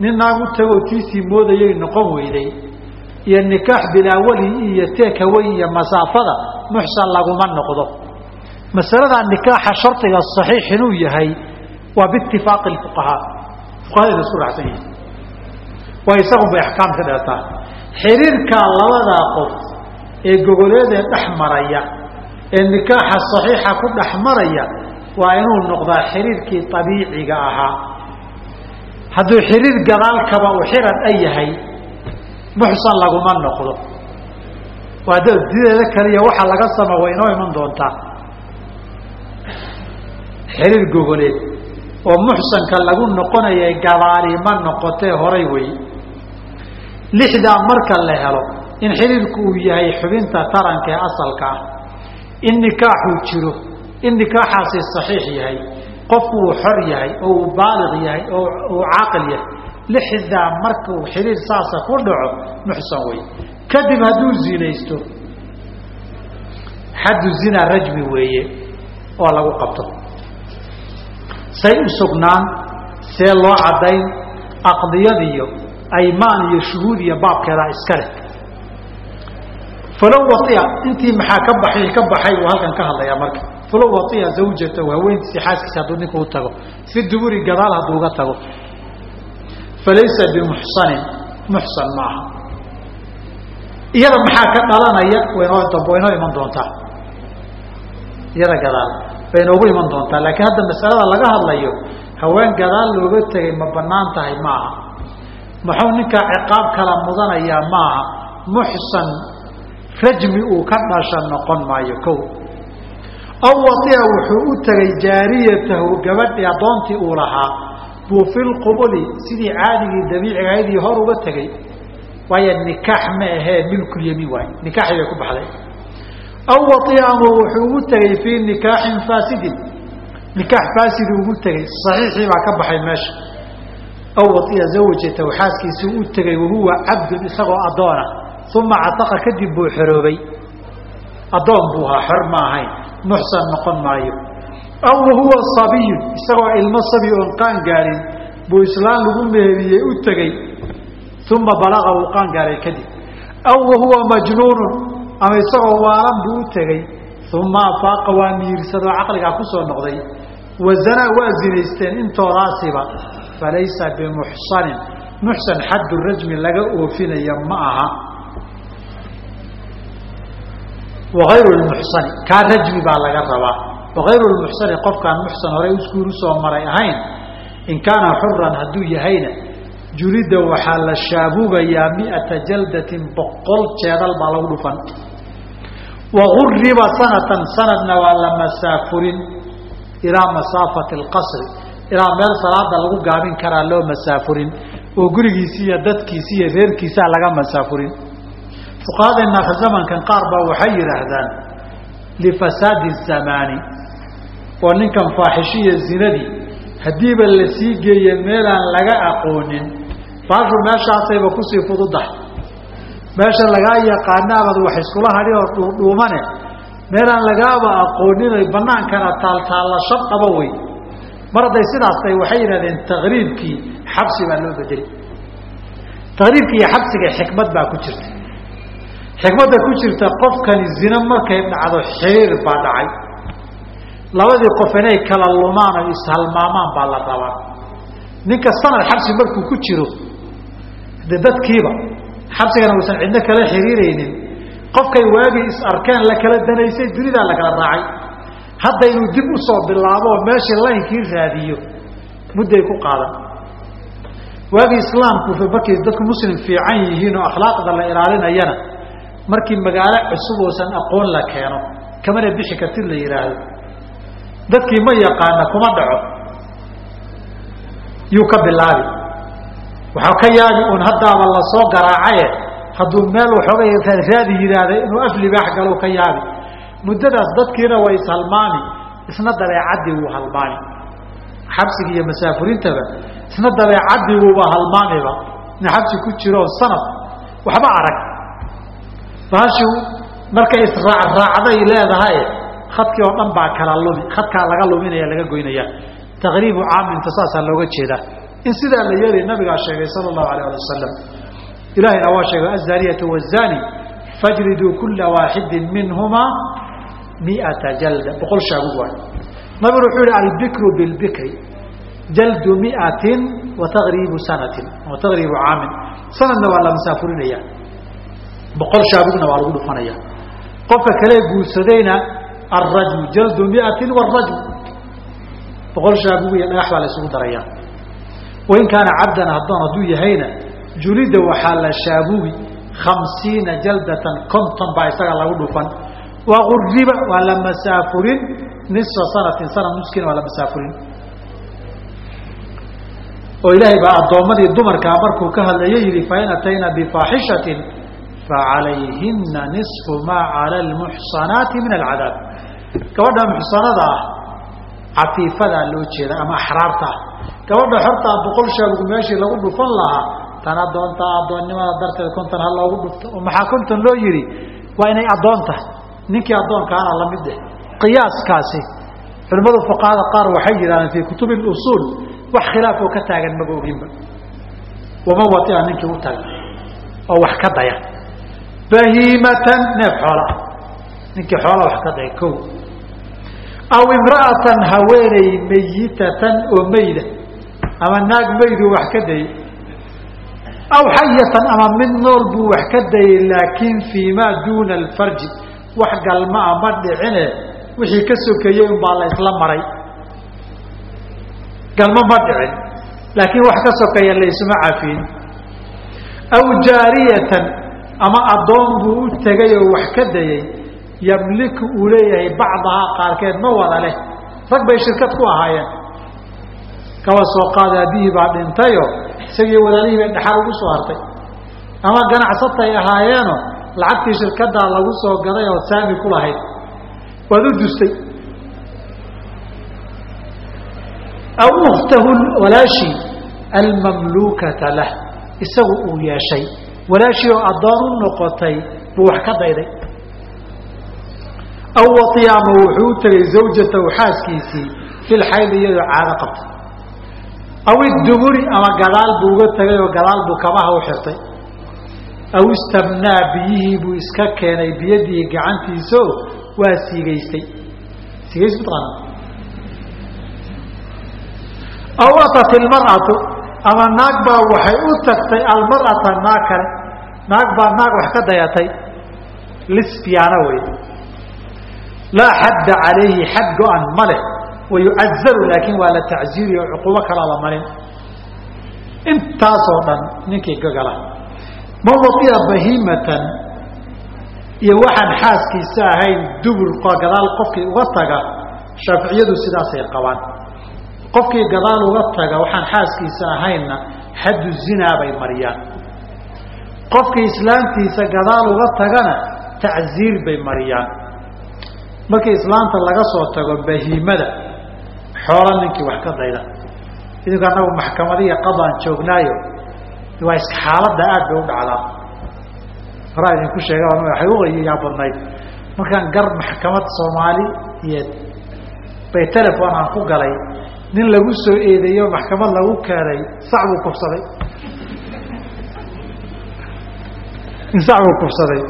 Nin naag u tagoo tiisii moodayay noqon weyday iyo nikaax bilaa weli iyo teekawey iyo masaafada muxsan laguma noqdo. Masaladaa nikaaxa shardiga saxiix inuu yahay waa biitifaaqi fuqahaa fuqahada isku raacsan yihiin waa isagun bay axkaam ka dheertaa xiriirkaa labadaa qof ee gogoleedee dhex maraya ee nikaaxa saxiixa ku dhex maraya waa inuu noqdaa xiriirkii abiiciga ahaa. Hadduu xiriir gadaalkaba u xiran a yahay muxsan laguma noqdo. Waa d dideeda kaliya waxa laga sama way inoo iman doontaa. Xiriir gogoleed oo muxsanka lagu noqonaya gadaali ma noqotee horay wey. Lixdaa marka la helo in xiriirku uu yahay xubinta taranka ee asalka ah. In nikaaxuu jiro in nikaaxaasi saxiix yahay qofku uu xor yahay oo uu baaliq yahay oo uu caaqil yahay lixdaa marka uu xiriir saasa ku dhaco muxsan wey kadib hadduu zinaysto xaddu zina rajmi weeye oo lagu qabto say u sugnaan see loo caddayn aqdiyadiyo aymaan iyo shuhuud iyo baabkeedaa iska leh falow waia intii maxaa ka baxay ka baxay uu halkan ka hadlayaa marka falow waia zawjatahu haweentiisi xaaskiisa hadduu ninka u tago fi duburi gadaal hadduu uga tago falaysa bimuxsanin muxsan ma iyada maxaa ka dhalanaya waynoo waynoo iman doontaa iyada gadaal bay noogu iman doontaa laakiin hadda masalada laga hadlayo haween gadaal looga tegay ma bannaan tahay ma aha muxuu ninkaa ciqaab kala mudanayaa ma aha muxsan rajmi uu ka dhasha noqon maayo kow aw waia wuxuu u tegay jaariyatahu gabadhii addoontii uu lahaa buu fi lqubuli sidii caadigii dabiicigahaydii hor uga tegey waayo nikaax ma ahee milkulyamiin waay nikaaxii bay ku baxday. Aw waia ama wuxuu ugu tegey fii nikaaxin faasidin. Nikaax faasidi ugu tegey saxiixii baa ka baxay meesha. Aw waia zawjatahu xaaskiisii u tegey wahuwa cabdun isagoo addoona uma cataqa kadib buu xoroobay. Addoon buu ahaa xor ma ahayn. Muxsan noqon maayo aw wahuwa sabiyun isagoo ilmo sabi oon qaan gaarin buu islaan lagu meheriyey u tegey uma balaqa uu qaan gaaray kadib. Aw wahuwa majnuunun ama isagoo waalan buu u tegey uma afaaqa waa miirsadoo caqligaa ku soo noqday. Wazanaa waa zinaysteen intoodaasiba falaysa bimuxsanin muxsan xaddu rajmi laga oofinaya ma aha. Waayru lmuxsani kaa rajmi baa laga rabaa waayru lmuxsani qofkaan muxsan horey uskuuru soo maray ahayn in kaana xuran hadduu yahayna julida waxaa la shaabugayaa miata jaldatin boqol jeedal baa lagu dhufan. Waguriba sanatan sanadna waa la masaafurin ilaa masaafati alqasri ilaa meel salaada lagu gaabin karaa loo masaafurin oo gurigiisi iyo dadkiisi iyo reerkiisaa laga masaafurin. Fuqahadeenna zamankan qaar baa waxay yidhaahdaan lifasaadi zamaani oo ninkan faaxishiya zinadii. Haddiiba la sii geeye meelaan laga aqoonin baashu meeshaasayba ku sii fududahay. Meesha lagaa yaqaanaabad wax iskula hadhi oo dhuudhuumane meelaan lagaaba aqoonin banaankana taaltaalla shab qaba wey. Mar hadday sidaas tahay waxay yidhahdeen takriibkii xabsi baa loo bedeli. Takriibkii iyo xabsiga xikmad baa ku jirta. Xikmadda ku jirta qofkani zino markay dhacdo xiriir baa dhacay labadii qof inay kala lumaan oo ishalmaamaan baa la rabaa. Ninka sanad xabsi markuu ku jiro de dadkiiba xabsigana uusan cidno kala xiriiraynin qofkay waagii is arkeen la kala danaysay dunidaa la kala raacay. Hadda inuu dib u soo bilaabo oo meeshii laynkii raadiyo mudday ku qaadan. Waagii islaamku markay dadku muslim fiican yihiin oo akhlaaqda la ilaalinayana markii magaalo cusub oosan aqoon la keeno kamana bixi kartid la yidhaahdo dadkii ma yaqaana kuma dhaco. Yuu ka bilaabi. Waxaa ka yaabi un haddaaba la soo garaacaye hadduu meel waxoogay raadi yidhaahda inuu af libaax galo ka yaabi muddadaas dadkiina way ishalmaami isna dabeecaddii wuu halmaami xabsiga iyo masaafurintaba isna dabeecaddii wuuba halmaamiba in xabsi ku jiro sanad waxba arag. Baashu markay israacraacday leedahay khadkii oo dhan baa kala lumi khadkaa laga luminaya laga goynaya. Taqriibu caaminta saasaa looga jeedaa. In sidaa la yeelay nabigaa sheegay sala allahu alayh ali wasalam ilahayna waa sheegay azaniyatu wazani fajriduu kula waaxidin minhumaa miata jalda. Boqol shaabug waay nabiguna wuxuu yihi albikru bilbikri jaldu miatin wa taqriibu sanatin wa taqriibu caamin. Sanadna waa la masaafurinaya. Boqol shaabugna waa lagu dhufanaya. Qofka kale guursadayna alrajmu jaldu miatin wrajmu boqol shaabug iyo dhagax baa la isugu daraya wain kaana cabdan addoon hadduu yahayna julida waxaa la shaabugi khamsiina jaldatan konton baa isaga lagu dhufan waguriba waa la masaafurin nisfa sanatin sanad nuskiina waa la masaafurin oo ilaahay baa addoommadii dumarkaa markuu ka hadlayo yihi fain atayna bifaaxishatin facalayhina nisfu maa cala almuxsanaati min alcadaab gabadha muxsanada ah cafiifadaa loo jeeda ama axraarta ah gabadha xortaa boqol shaabugu meeshii lagu dhufan lahaa tan addoontaa addoonnimada darteed konton ha loogu dhufto maxaa konton loo yihi waa inay addoon tahay ninkii addoonkaana la mid eh qiyaaskaasi culimmadu fuqahada qaar waxay yidhahdeen fii kutubi usuul wax khilaaf oo ka taagan maba oginba wama watia ninkii u taga oo wax ka daya bahiimatan neef xoola ninkii xoola wax ka daya ko aw imra'atan haweeney mayitatan oo mayda. Ama naag maydu wax ka dayay aw xayatan ama mid nool buu wax ka dayay laakiin fii maa duuna alfarji. Wax galmaa ma dhicine wixii ka sokeeyey unbaa la isla maray. Galmo ma dhicin laakiin wax ka sokeeya laysuma cafiin. Aw jaariyatan ama addoon buu u tegay oo wax ka dayay yamliku uu leeyahay bacdahaa qaarkeed ma wada leh. Rag bay shirkad ku ahaayeen. Kaba soo qaada aabihii baa dhintayo isagii walaadihii bay dhaxal ugu soo hartay. Ama ganacsatay ahaayeeno lacagtii shirkadaa lagu soo gaday oo saami ku lahayd. Waad u dustay. Aw ukhtahu walaashii almamluukata lah isagu uu yeeshay walaashii oo addoon u noqotay buu wax ka dayday. Aw watiyaama wuxuu u tegay zawjatahu xaaskiisii fil xayd iyadoo caado qabtay. Aw iduburi ama gadaal buu uga tegay oo gadaal buu kabaha u xirtay. Aw istabnaa biyihii buu iska keenay biyadihi gacantiisao waa siigaystay. Siigays mataqaana aw atat ilmar'atu ama naag baa waxay u tagtay almar'ata naag kale. Naag baa naag wax ka dayatay. Lisbiyaana wey. Laa xadda calayhi xad go-an ma leh. Wayucazaru laakiin waa la tacziiriyo cuqubo kalaa la marin. Intaasoo dhan ninkii gagala man waia bahiimatan iyo waxaan xaaskiisa ahayn dubur gadaal qofkii uga taga shaaficiyadu sidaasay qabaan qofkii gadaal uga taga waxaan xaaskiisa ahaynna xaddu zinaa bay mariyaan. Qofkii islaamtiisa gadaal uga tagana tacziir bay mariyaan. Markii islaamta laga soo tago bahiimada xoola ninkii wax ka dayda. Idinku annagu maxkamadiya qadaan joognaayo waa is xaaladda aad bay u dhacdaa. Horaa idinku sheega waxay uqayaa badnayd. Markaan gar maxkamad soomaali iyo bay telefon aan ku galay nin lagu soo eedeeyo maxkamad lagu keenay sac buu kufsaday. Nin sac buu kufsaday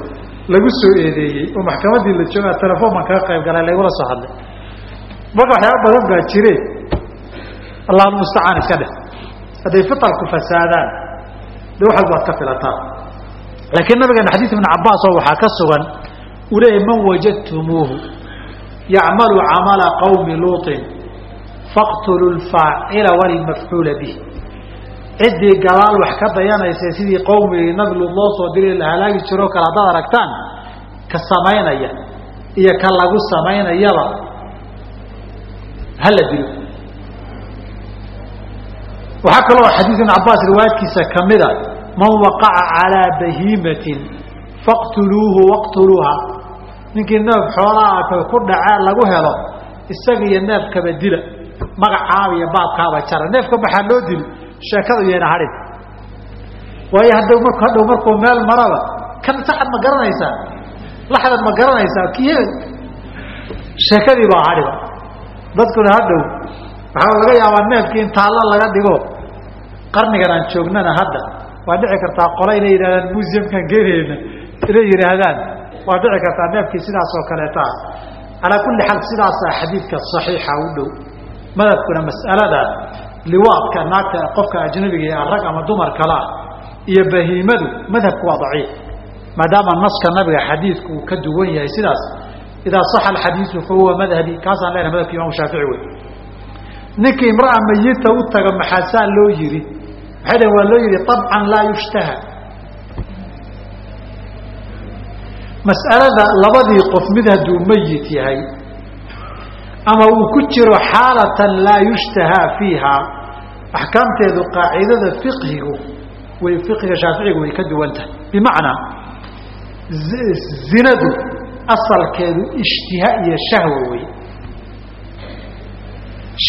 lagu soo eedeeyey oo maxkamaddii la joogaa telefon baan kaga qayb galay lagula soo hadlay. Marka waxyaaba badan baa jire. Allah mustacaan iska dheh. Hadday fitalku fasaadaan de wax walba ad ka filataan laakiin nabigeena xadiid ibn cabaas oo waxaa ka sugan uu leeyahy man wajadtumuuhu yacmalu camala qawmi luuطin faqtuluu lfaacila walimafcuula bih ciddii gadaal wax ka dayanaysa sidii qowmigii nabi luud loo soo diray la halaagi jiroo kale haddaad aragtaan ka samaynaya iyo ka lagu samaynayaba hala dilo. Waxaa kaloo xadiid ibn cabaas riwaayadkiisa kamida man waqaca calaa bahiimatin faqtuluuhu waqtuluuha. Ninkii neef xoolaa ku dhaca lagu helo isaga iyo neefkaba dila magacaaba iyo baabkaaba jara. Neefka maxaa loo dili sheekadu yayna hadhin waayo hadda mark hadhow markuu meel maraba kan saxad ma garanaysaa laxdad ma garanaysaa ki hebel sheekadii baa hadhiba dadkuna hadhow waxaa laga yaabaa neefkii in taallo laga dhigo. Qarnigan aan joognana hadda waa dhici kartaa qola inay yidhahdaan museumkaan geenayna inay yidhaahdaan. Waa dhici kartaa neefkii sidaas oo kaleeta ah calaa kulli xaal sidaasaa xadiidka saxiixa u dhow madhabkuna mas'alada liwaadka naagta qofka ajnabiga ee rag ama dumar kale ah iyo bahiimadu madhabku waa daciif. Maadaama naska nabiga xadiidku uu ka duwan yahay sidaas idaa saxa alxadiidu fa huwa madhabi kaasaan leenahay madhabka imam shaafici wey ninkii imraa mayita u taga maxaasaa loo yidhi waxay dhaheen waa loo yidhi abcan laa yushtaha. Mas'alada labadii qof mid hadduu mayit yahay ama uu ku jiro xaalatan laa yushtahaa fiiha axkaamteedu qaacidada fiqhigu way fiqhiga shaaficigu way ka duwan tahay. Bimacnaa zinadu asalkeedu ishtiha iyo shahwa wey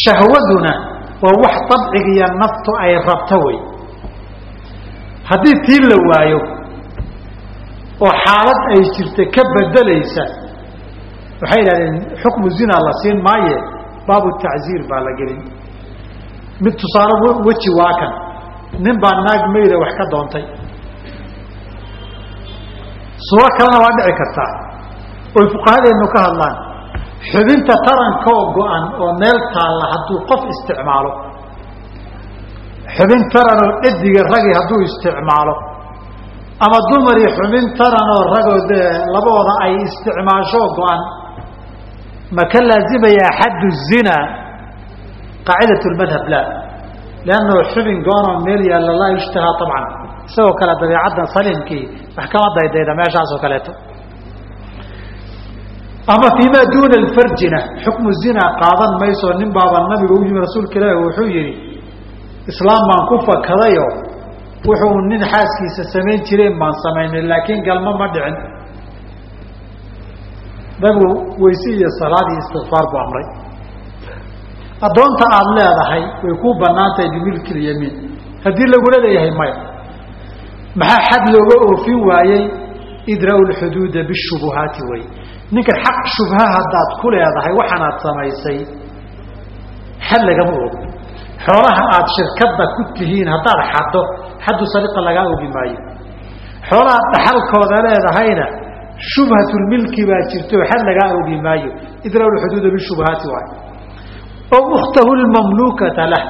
shahwaduna waa wax dabciga iyo naftu ay rabto wey haddii tii la waayo oo xaalad ay jirta ka bedelaysa waxay yidhahdeen xukmu zina la siin maaye baabu tacziir baa la gelin. Mid tusaale weji waa kan. Nin baa naag mayda wax ka doontay. Suuro kalena waa dhici kartaa. Oy fuqahadeennu ka hadlaan xubinta tarankoo go-an oo meel taalla hadduu qof isticmaalo. Xubin taranoo dhediga ragi hadduu isticmaalo. Ama dumari xubin taranoo ragoo dee labooda ay isticmaasho go-an ma ka laazimayaa xaddu zina? Qaacidat lmadhab la. Liannahu xubin go-anoo meel yaalla laa yushtahaa abcan isagoo kale dabeicadda saliimkii wax kama daydayda meeshaasoo kaleeto. Ama fii duuna alfarjina? Xukmu zina qaadan mayso nin baaba nabiga u rasuulka ilaahi wuxuu yihi islaam baan ku fakadayo wuxuu nin xaaskiisa samayn jireen baan samaynay laakiin galmo ma dhicin nabigu weyse iyo salaad iyo istikfaar buu amray. Addoonta aada leedahay way kuu banaantahay bimilki lyamiin haddii lagula leeyahay maya maxaa xad looga oofin waayey? Idra'u lxuduuda bishubuhaati wey ninkan xaq shubha haddaad ku leedahay waxaanaad samaysay xad lagama ogo xoolaha aada shirkadda ku tihiin haddaad xaddo xaddu sariqa lagaa ogi maayo. Xoolahaad dhaxalkooda leedahayna shubhatulmilki baa jirto xad lagaa ogi maayo. Idra'u lxuduuda bishubuhaati waay oo ukhtahu lmamluukata lah.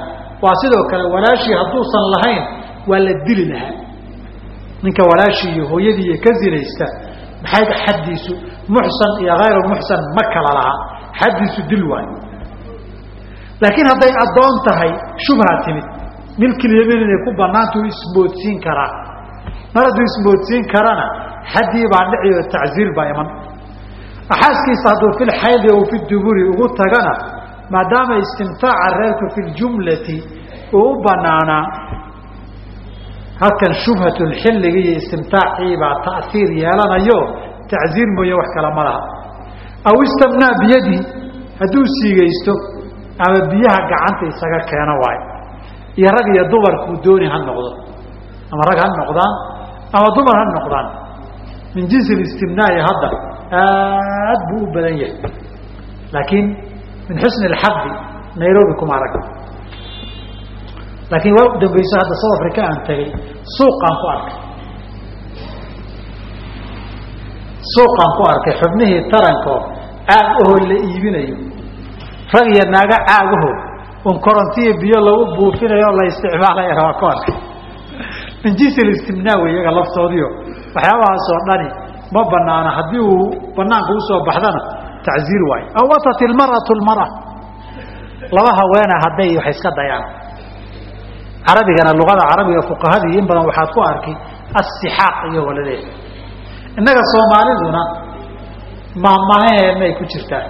Waa sidoo kale walaashii hadduusan lahayn waa la dili lahaa. Ninka walaashii iyo hooyadii iyo ka zinaysta maxay xaddiisu? Muxsan iyo hayru muxsan ma kala laha xaddiisu dil waayo. Laakiin hadday addoon tahay shubha timid. Milkilyamiin inay ku banaanta u ismoodsiin karaa mar hadduu ismoodsiin karana xaddii baa dhici oo tacziir baa iman. Axaaskiisa hadduu fi lxaydi o fi duburi ugu tagana maadaama istimtaaca reerku fi ljumlati uu u banaanaa halkan shubhatun xilligii iyo istimtaacii baa ta'hiir yeelanayo tacziir mooye wax kale ma laha. Aw istamnaa biyadihi hadduu siigaysto ama biyaha gacanta isaga keeno waayo. Iyo rag iyo dumarkuu dooni ha noqdo ama rag ha noqdaan ama dumar ha noqdaan min jinsi istimnaai hadda aad buu u badan yahay. Laakiin min xusni اxadi nairobi kuma arag. Laakiin waa u dambayso hadda south africa aan tegay suuqaan ku arkay. Suuqaan ku arkay xubnihii taranko caag ahoo la iibinayo. Rag iyo naaga caagaho un korontiya biyo lagu buufinayo la isticmaalaya waa ku arkay. (laughs) Min jinsi istimnaa iyaga laftoodiio waxyaabahaas oo dhani ma banaana haddii uu banaanka u soo baxdana tacziir waayo. Aw watat ilmaratu lmara laba haweena hadday wax iska dayaan. Carabigana luqada carabiga fuqahadii in badan waxaad ku arki assixaaq iyo walaleeh innaga soomaaliduna maahmaaheenay ku jirtaa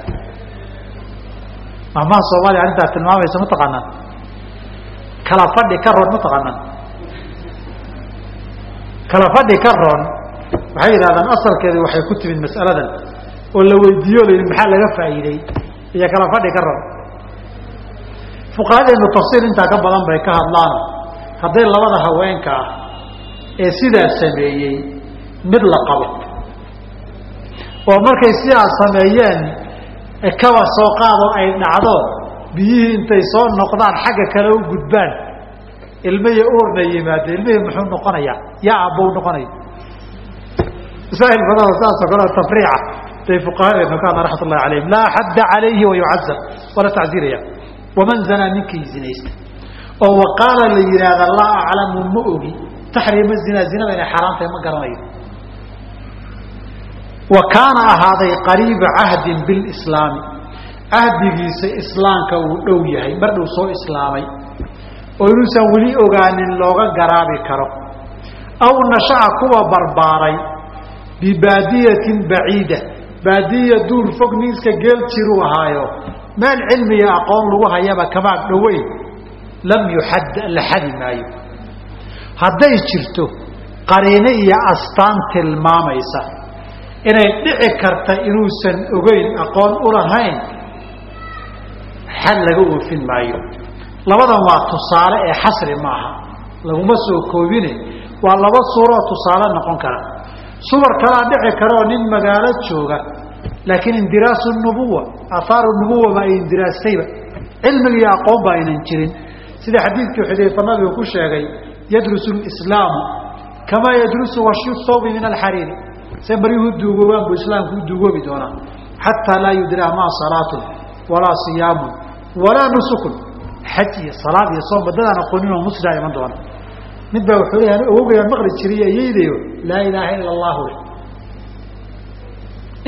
maahmaha soomaaliya arrintaas tilmaamaysa ma taqaanaan. Kala fadhi ka roon ma taqaanaan kala fadhi ka roon waxay yidhahdaan asalkeedu waxay ku timid mas'aladan oo la weydiiyo la yidhi maxaa laga faa'iidey iyo kala fadhi ka roon. Fuqahadeenu tafsiir intaa ka badan bay ka hadlaan. Hadday labada haweenka ah ee sidaa sameeyey mid la qabo oo markay sidaa sameeyeen kaba soo qaado ay dhacdo biyihii intay soo noqdaan xagga kale u gudbaan ilmihii uurna yimaado ilmihii muxuu noqonayaa? Yaa abbou noqonaya. Masaa'il badanoo saasoo kale oo tafriica bay fuqahadeenu ka hadla raxmat ullahi alayhim laa xadda calayhi wayucazab wala tacziiraya. Waman zanaa ninkii zinaysta. Oo waqaala la yidhaahda laa aclamu ma ogi. Taxriima zinaa zinada inay xaaraan tahay ma garanayo. Wa kaana ahaaday qariiba cahdin bilislaami. Cahdigiisa islaamka uu dhow yahay mar dhow soo islaamay oo inuusan weli ogaanin looga garaabi karo. Aw nashaca kuwa barbaaray bibaadiyatin baciida. Baadiya duur fog nin iska geel jiruu ahaayo. Meel cilmiga aqoon lagu hayaba kamaag dhoweyn. Lam yuxad la xadi maayo. Hadday jirto qariine iyo astaan tilmaamaysa. Inay dhici karta inuusan ogeyn aqoon u lahayn xad laga oofin maayo labadan waa tusaale ee xasri maaha. Laguma soo koobine. Waa laba suuroo tusaale noqon kara. Subar kalaa dhici kara oo nin magaalo jooga laakiin indiraasu nubuwa aahaaru nubuwa ma ay indiraastayba cilmiga iyo aqoon ba aynan jirin. Sida xadiidkii xudayfa nabigu ku sheegay yadrusu lislaamu kamaa yadrusu washu thawbi min alxariiri se baryuhu duugoobaan buu islaamku u duugoobi doonaa. Xataa laa yudraa maa salaatun walaa siyaamun walaa nusukun xaj iyo salaad iyo soom badadaan aqoonin oo muslimaa iman doona mid baa wuxuu leeyahay awogayaan maqli jiriy ayaydayo laa ilaaha ila allahu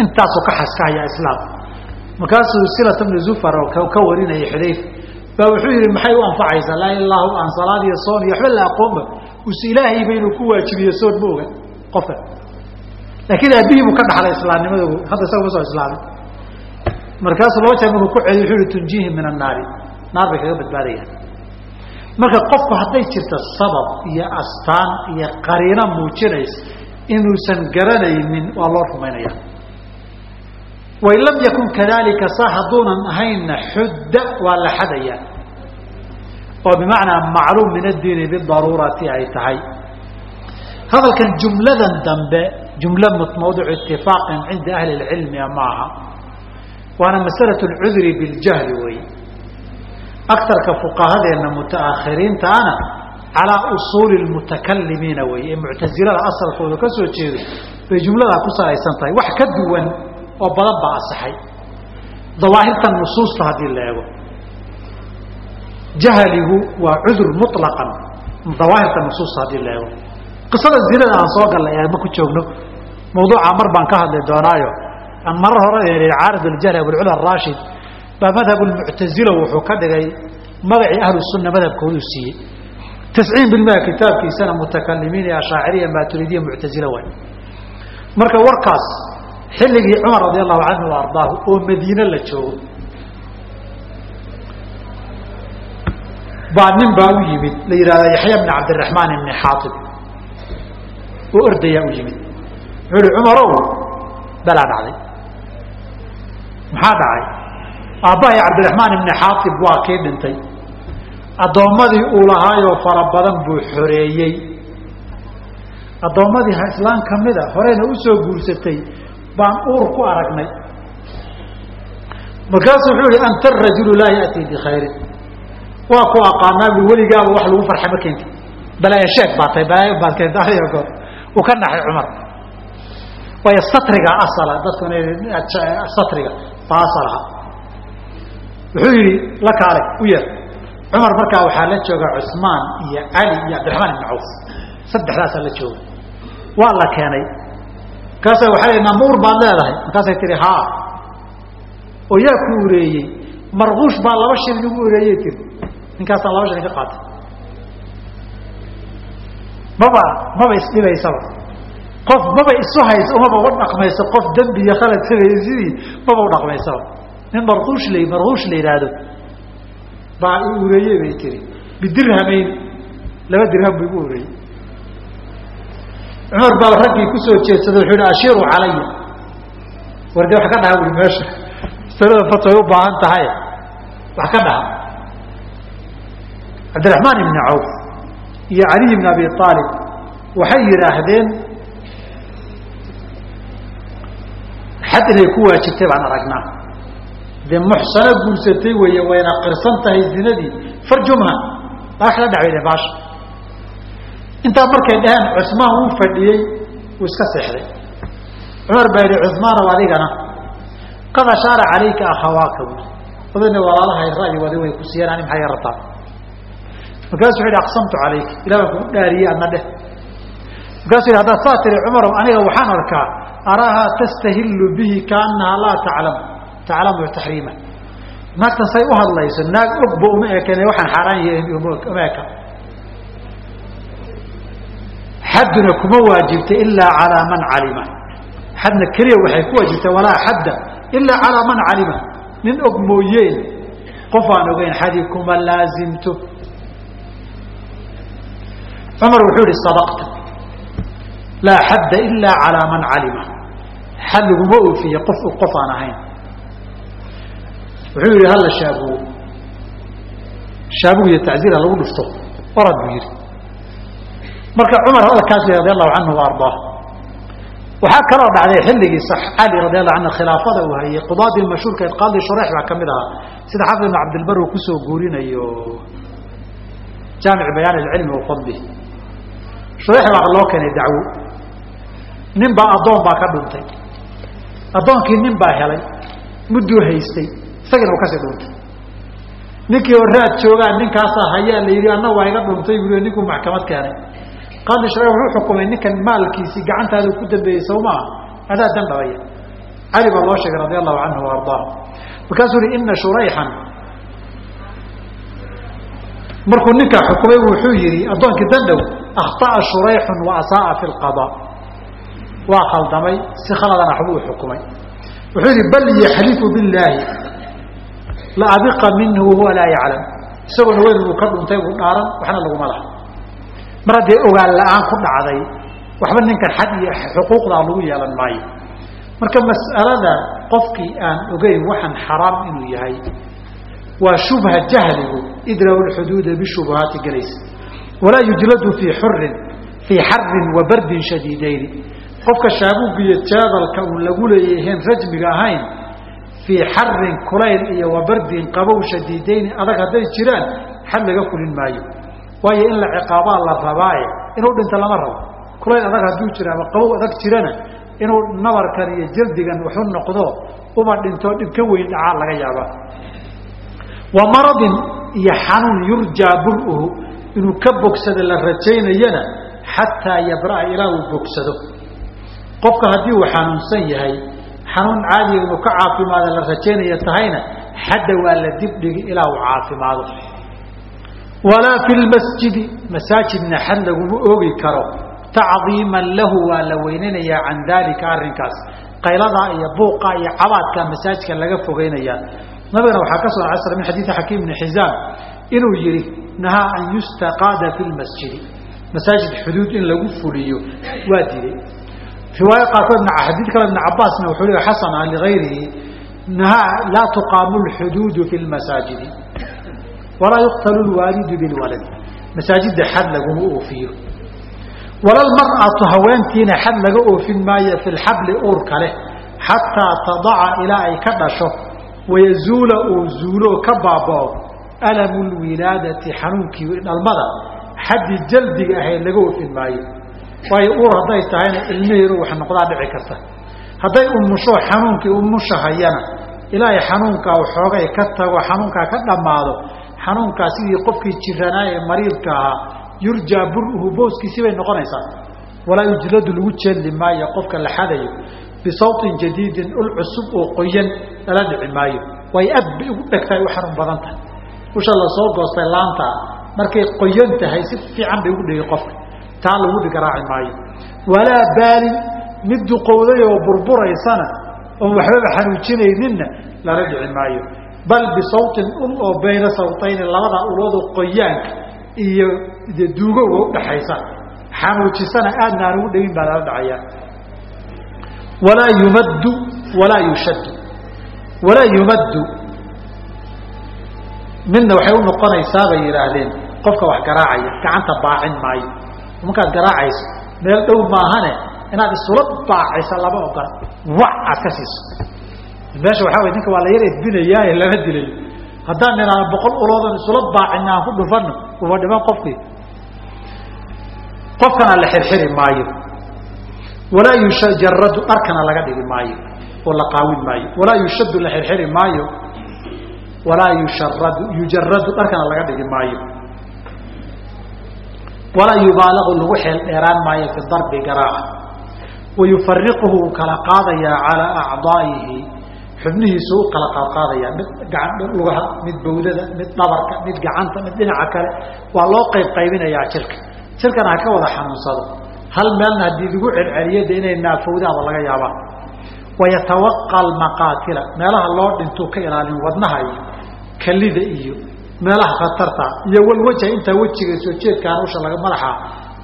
intaasuu ka xaskahaya islaam. Markaasuu silat bnu zufar oo ka warinayay xudayfa baa wuxuu yihi maxay u anfacaysaa laa ilah aan salaad iyo soon iyo waxba la aqoonba us ilaahay ba inuu ku waajibiyo soon ma oga qofka laakiin aabihii buu ka dhaxlay islaamnimada hadda isaga ma soo islaamay markaasuu laba jeer markuu ku celiy wuxuu yihi tunjiihim min annaari naar bay kaga badbaadayaan marka qofku hadday jirto sabab iyo astaan iyo qariino muujinaysa inuusan garanaynin waa loo rumaynaya. Wain lam yakun kadalika saa hadduunan ahaynna xudda waa la xadaya. Oo bimacnaa macluum min addiini bidaruurati ay tahay. Hadalkan jumladan dambe jumla mawduc itifaaqin cinda ahli lcilmia maaha. Waana masalatu lcudri biljahli wey akarka fuqahadeenna mutaakhiriintaana calaa usuuli lmutakalimiina wey ee muctasilada asalkooda ka soo jeedo bay jumladaa ku salaysan tahay wax ka duwan oo badan baa asaxay dawaahirta nusuusta haddii la eego jahligu waa cudur muطlaqan dawaahirta nusuusta haddii la eego qisada zinada aan soo gallay ee ma ku joogno mawduuca mar baan ka hadli doonaayo aan marar hore caarid aljahli abulcula araashid baa madhab lmuctazila wuxuu ka dhigay magacii ahlu sunna madhabkooduu siiyey. Tisciin bilmia kitaabkiisana mutakalimiin iyo ashaaciriya maaturidiya muctazila waay marka warkaas xilligii cumar radi allahu canhu wa ardaahu oo madiine la joogo baa nin baa u yimid la yidhahda yaxya bni cabdiraxmaan ibni xaaib oo ordayaa u yimid. Wuxuu ihi cumarow balaa dhacday. Maxaa dhacay aabbahay cabdiraxmaan ibni xaaib waa kii dhintay? Addoommadii uu lahaayoo fara badan buu xoreeyey. Addoommadii islaan kamida horeyna u soo guursatay baan uur ku aragnay. Markaasuu wuxuu ihi anta arajulu laa ya'tii bikhayrin waa ku aqaanaa bu weligaaba wax lagu farxay ma keenti balaayo sheeg baa tahay baad keenta goor. Uu ka naxay cumar. Waayo satriga asala dadku satriga baa asalaha wuxuu yihi la kaale u yeer cumar markaa waxaa la jooga cusmaan iyo cali iyo cabdiraxmaan ibn cawf. Saddexdaasaa la jooga waa la keenay. Markaasa waxaa la nama ur baad leedahay. Markaasay tihi haa. Oo yaa ku ureeyey markuush baa laba shilin igu ureeyey tiri ninkaasaan laba shilin ka qaatay. Maba maba isdhibaysaba qof maba isu hayso maba u dhaqmayso. Qof dembi iyo khalad sameeyey sidii maba u dhaqmaysaba nin markuush la markuush la yidhaahdo baa i ureeyey bay tiri bidirhamayn laba dirham bu igu ureeyey cumar baa raggii ku soo jeedsada wuxuu yihi ashiiru calaya. War wax ka dhaha ui meesha. Masalada fatway u baahan tahay. Wax ka dhaha. Cabdiraxmaan ibni cawf iyo caliy ibn abi aalib waxay yidhaahdeen xad inay ku waajibtay baan aragnaa dee muxsano guursatay weeye wayna qirsan tahay zinadii. Farjumha baa kala dhacwayde baasha intaa markay dhaheen cusmaan wuu fadhiyey wuu iska seexday. Cumar baa yihi cusmaanow adigana. Qad ashaara calayka akhawaaka buui odayna walaalahay ra'yi wadi way ku siiyeen ani maxay rabtaa? Markaasuu wuxu yhi aqsamtu calayka. Ilah baan kugu dhaariyey adna dheh. Markaasuu yidhi haddaad saa tiri cumarow aniga waxaan arkaa araahaa tastahillu bihi kaanahaa laa taclam taclamu taxriima naagtan say u hadlayso naag ogba uma ekene waxaan xaaraan yahin uma eka xadduna kuma waajibta ilaa calaa man calima xadna keliya waxay ku waajibtay walaa xadda ilaa calaa man calima nin og mooyeen qof aan ogeyn xadi kuma laazimto cumar wuxuu ihi sadaqta laa xadda ilaa calaa man calima xad laguma oofiye qof og qof aan ahayn wuxuu yihi hala shaabugo shaabugu iyo tacziira lagu dhufto orad buu yihi marka cumar hadalkaas radi allahu canhu ardaa waxaa kaloo dhacday xilligii cali radi allahu anhu khilaafada uu hayay qudaadii mashhuurka qaadi shureex baa ka mid ahaa. Sida xafid ibn cabdilbar uu ku soo guurinayo jaamic bayaan ilcilmi wa fadlih shureex baa loo keenay dacwo. Nin baa addoon baa ka dhuntay. Addoonkii nin baa helay mudduu haystay isagiina uu ka sii dhuntay ninkii horaad joogaa ninkaasaa hayaa la yidhi anna waa iga dhuntay buu ninkuu maxkamad keenay. Qaadi share wuxuu xukumay ninkan maalkiisii gacantaada ku dambeeyey sow maa adaa dan dhabaya cali baa loo sheegay radi allahu canhu wa ardaahu markaasuu yihi ina shurayxan markuu ninkaa xukumay wuxuu yihi addoonkii dandhow akhطa'a shurayxun wa asaaa fi lqada waa khaldamay si khaladana waxbuu xukumay. Wuxuu yihi bal yaxlifu billaahi la abiqa minhu wahuwa laa yaclam. Isagoona weyn buu ka dhuntay buu dhaaran waxna laguma laha. Mar haddee ogaan la'aan ku dhacday waxba ninkan xad iyo xuquuqdaa lagu yeelan maayo. Marka mas'alada qofkii aan ogeyn waxaan xaraam inuu yahay waa shubha jahligu idraw lxuduuda bishubuhaati gelaysa walaa yujladu fii xurin fii xarin wa bardin shadiidayni qofka shaabuga iyo jaadalka uun lagu leeyahayn rajmiga ahayn fii xarin kulayl iyo wa bardin qabow shadiidayni adag hadday jiraan xad laga fulin maayo. Waayo in la ciqaabaa la rabaaye inuu dhinto lama rabo. Kulayl adag hadduu jira ama qabow adag jirana inuu nabarkan iyo jaldigan waxu noqdo uma dhinto dhib ka weyn dhacaa laga yaabaa wa maradin iyo xanuun yurjaa bur-uhu inuu ka bogsado la rajaynayana xataa yabra'a ilaa uu bogsado. Qofka haddii uu xanuunsan yahay xanuun caadiga inuu ka caafimaado la rajaynaya tahayna xadda waa la dibdhigi ilaa uu caafimaado. Walaa fi lmasjidi masaajidna xad laguma oogi karo. Tacdiiman lahu waa la weynanayaa can daalika arrinkaas. Qayladaa iyo buuqa iyo cabaadka masaajidka laga fogeynayaa nabigana waxaa ka sugan ala sl min xadiidi xakiim bni xizaam inuu yihi nahaa an yustaqaada fi lmasjidi masaajid xuduud in lagu fuliyo waa diiday riwaaya qaarkood xadiid kale ibn cabaasna wuxuu leey xasana ligayrihi nahaa laa tuqaamu lxuduudu fi lmasaajidi walaa yuqtalu lwaalidu bilwalad. Masaajidda xad laguma oofiyo. Walalmar'atu haweentiina xad laga oofin maayo fi lxabli uurka leh xataa tadaca ilaa ay ka dhasho wayazuula uu zuuloo ka baabao alamu lwilaadati xanuunkii dhalmada xaddi jaldiga ahayd laga oofin maayo waayo uur hadday tahayna ilmihiinu wax noqdaa dhici karta. Hadday umusho xanuunkii umusha hayana ilaahay xanuunkaa waxoogay ka tago xanuunkaa ka dhammaado xanuunkaa sidii qofkii jiranaa ee mariidka ahaa yurjaa buruhu booskiisii bay noqonaysaa. Walaa yujladu lagu jeedli maayo qofka la xadayo bisawtin jadiidin ul cusub oo qoyan lala dhici maayo. Way aad bay ugu dhegtahay u xanuun badan tahay. Usha la soo goostay laantaa markay qoyan tahay si fiican bay ugu dhegi qofka taa lagu dhigaraaci maayo. Walaa baalin mid duqowday oo burburaysana oon waxbaba xanuujinayninna lala dhici maayo. Bal bisawtin ul oo bayna sawtayni labada uloodoo qoyaanka iyo duugoga udhaxaysa xanuujisana aadna aan ugu dhegin baa lala dhacayaa. Walaa yumaddu walaa yushaddu. Walaa yumaddu midna waxay u noqonaysaa bay yidhaahdeen. Qofka wax garaacaya gacanta baacin maayo markaad garaacayso meel dhow maahane inaad isula baacaysa lama ogola. Wac aad ka siiso. Meesha waxaa way ninka waa la yar edbinayaaye lama dilayo haddaan inaan boqol uloodan isula baacin aan ku dhufano uba dhiman qofkii. Qofkana la xirxiri maayo. Walaa yushajaradu dharkana laga dhigi maayo oo la qaawin maayo. Walaa yushaddu la xirxiri maayo. Walaa yusharadu yujaradu dharkana laga dhigi maayo walaa yubaalaqu lagu xeel dheeraan maayo fi darbi garaaca wayufariquhu uu kala qaadayaa calaa acdaa'ihi xubnihiisu u kala qaadqaadaya mid gacan lugaha mid bawdada mid dhabarka mid gacanta mid dhinaca kale waa loo qayb qaybinayaa jirka jirkana ha ka wada xanuunsado. Hal meelna haddii lagu celceliyada inay naafowdaaba laga yaabaa. Wayatawaqa almaqaatila meelaha loo dhintuu ka ilaalin wadnaha iyo kalida iyo meelaha khatarta iyo walwajha intaa wejiga soo jeedkaana usha laga madaxa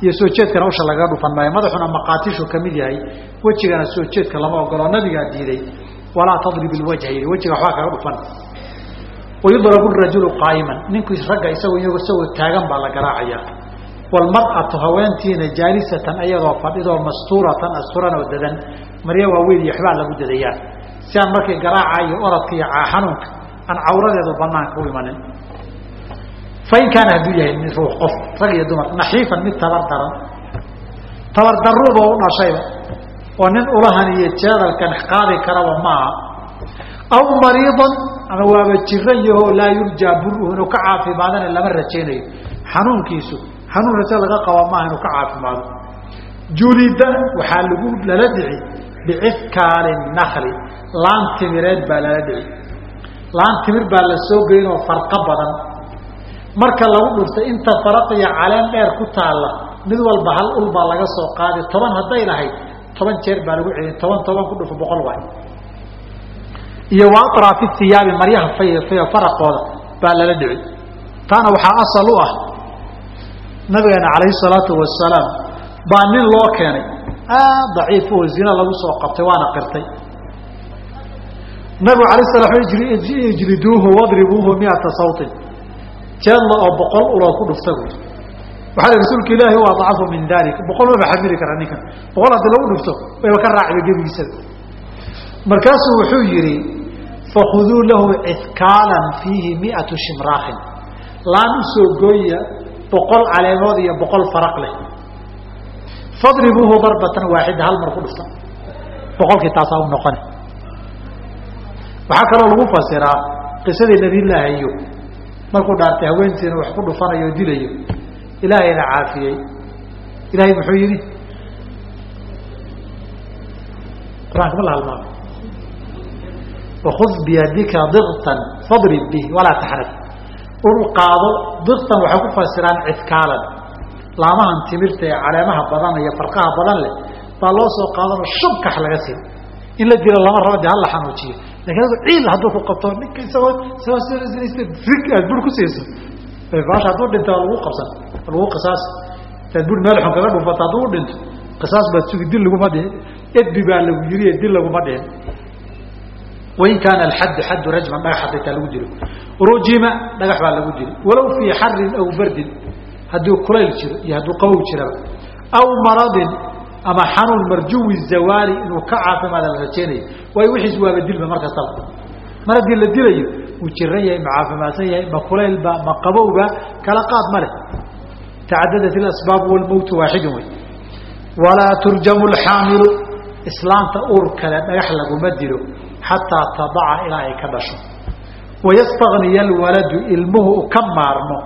iyo soo jeedkana usha lagaga dhufan maayo. Madaxuna maqaatishu ka mid yahay wejigana soo jeedka lama ogolo nabigaa diiday walaa tadrib ilwajha yii wejiga waxbaa kaga dhufan. Wayudrabu rajulu qaa'iman ninku ragga isagoo iyago isagoo taagan baa la garaacayaa walmar'atu haweentiina jaalisatan ayadoo fadhidoo mastuuratan asturan oo dadan marya waaweyn iyo waxbaa lagu dadayaa. Si aan markii garaaca iyo oradka iyo xanuunka aan cawradeedu banaanka u imanin fain kaana hadduu yahay mid ruux qof rag iyo dumar naxiifan mid tabar daran tabar daruuba u dhashayba oo nin ulahan iyo jeedalkan qaadi karaba maaha aw mariidan ama waaba jiran yahoo laa yurjaa buruhu inuu ka caafimaadana lama rajaynayo xanuunkiisu xanuun raje laga qaba maaha inuu ka caafimaado julida waxaa lagu lala dhici bicifkaali nakli laan timireed baa lala dhici laan timir baa la soo geyn oo farqo badan marka lagu dhuftay inta faraq iyo caleen dheer ku taalla mid walba hal ul baa laga soo qaaday toban hadday lahayd toban jeer baa lagu celin toban toban ku dhufo boqol waay. Iyo wa atraafi hiyaabi maryaha fay faraqooda baa lala dhici taana waxaa asal u ah nabigeena calayhi salaatu wasalaam baa nin loo keenay. Aad daciif oo zina lagu soo qabtay waana qirtay. Nabigu alay sala ijliduuhu wadribuuhu miata sawtin jeedla oo boqol ulood ku dhufta waxaa rasuulka ilaahi u adcafu min dalik boqol maba xamili kara ninkan. Boqol haddii lagu dhufto wayba ka raaciba gebigiisada markaasuu wuxuu yihi fakuduu lahu cidkaalan fiihi miatu shimraakin laan u soo gooya boqol caleemood iyo boqol faraq leh. Fadribuuhu darbatan waaxida hal mar ku dhufta boqolkii taasaa u noqone waxaa kaloo lagu fasiraa qisadii nabiyllaahi ayub markuu dhaartay haweentiina wax ku dhufanayo o dilayo ilaahayna caafiyey. Ilahay muxuu yihi qur'aanka ma la halmaamo wakud biyadika diktan fadrib bih walaa taxnaf ul qaado diqtan waxay ku fasiraan cidkaalan. Laamahan timirta ee caleemaha badan iyo farqaha badan leh baa loo soo qaadanoo shabkax laga siin. In la dilo lama rabo dee hala xanuujiyo laakiin ciil hadduu ku qabto ninka isagoo aad bur ku siiso baasha hadduu dhinto waa lagu qabsan waa lagu qisaas. Intaad bur meel xun kaga dhufata hadduu u dhinto qisaas baad sugi dil laguma dhihin edbi baa lagu yiriye dil laguma dhihin. Wain kaana alxaddu xaddu rajman dhagax hadaytaa lagu dilo rujima dhagax baa lagu dili walow fii xarin aw bardin hadduu kulayl jiro iyo hadduu qabow jiraba. Aw maradin ama xanuun marjuwi zawaali inuu ka caafimaada la rajeynayo waayo wixiis waaba dilba mar kastaba mar haddii la dilayo? Uu jiran yahay ma caafimaadsan yahay ma kulaylba ma qabowba kala qaad ma leh. Tacadadat ilasbaab walmowtu waaxidun wey. Walaa turjamu alxaamilu islaanta uur kale dhagax laguma dilo xataa tadaca ilaa ay ka dhasho. Wayastagniya alwaladu ilmuhu ka maarmo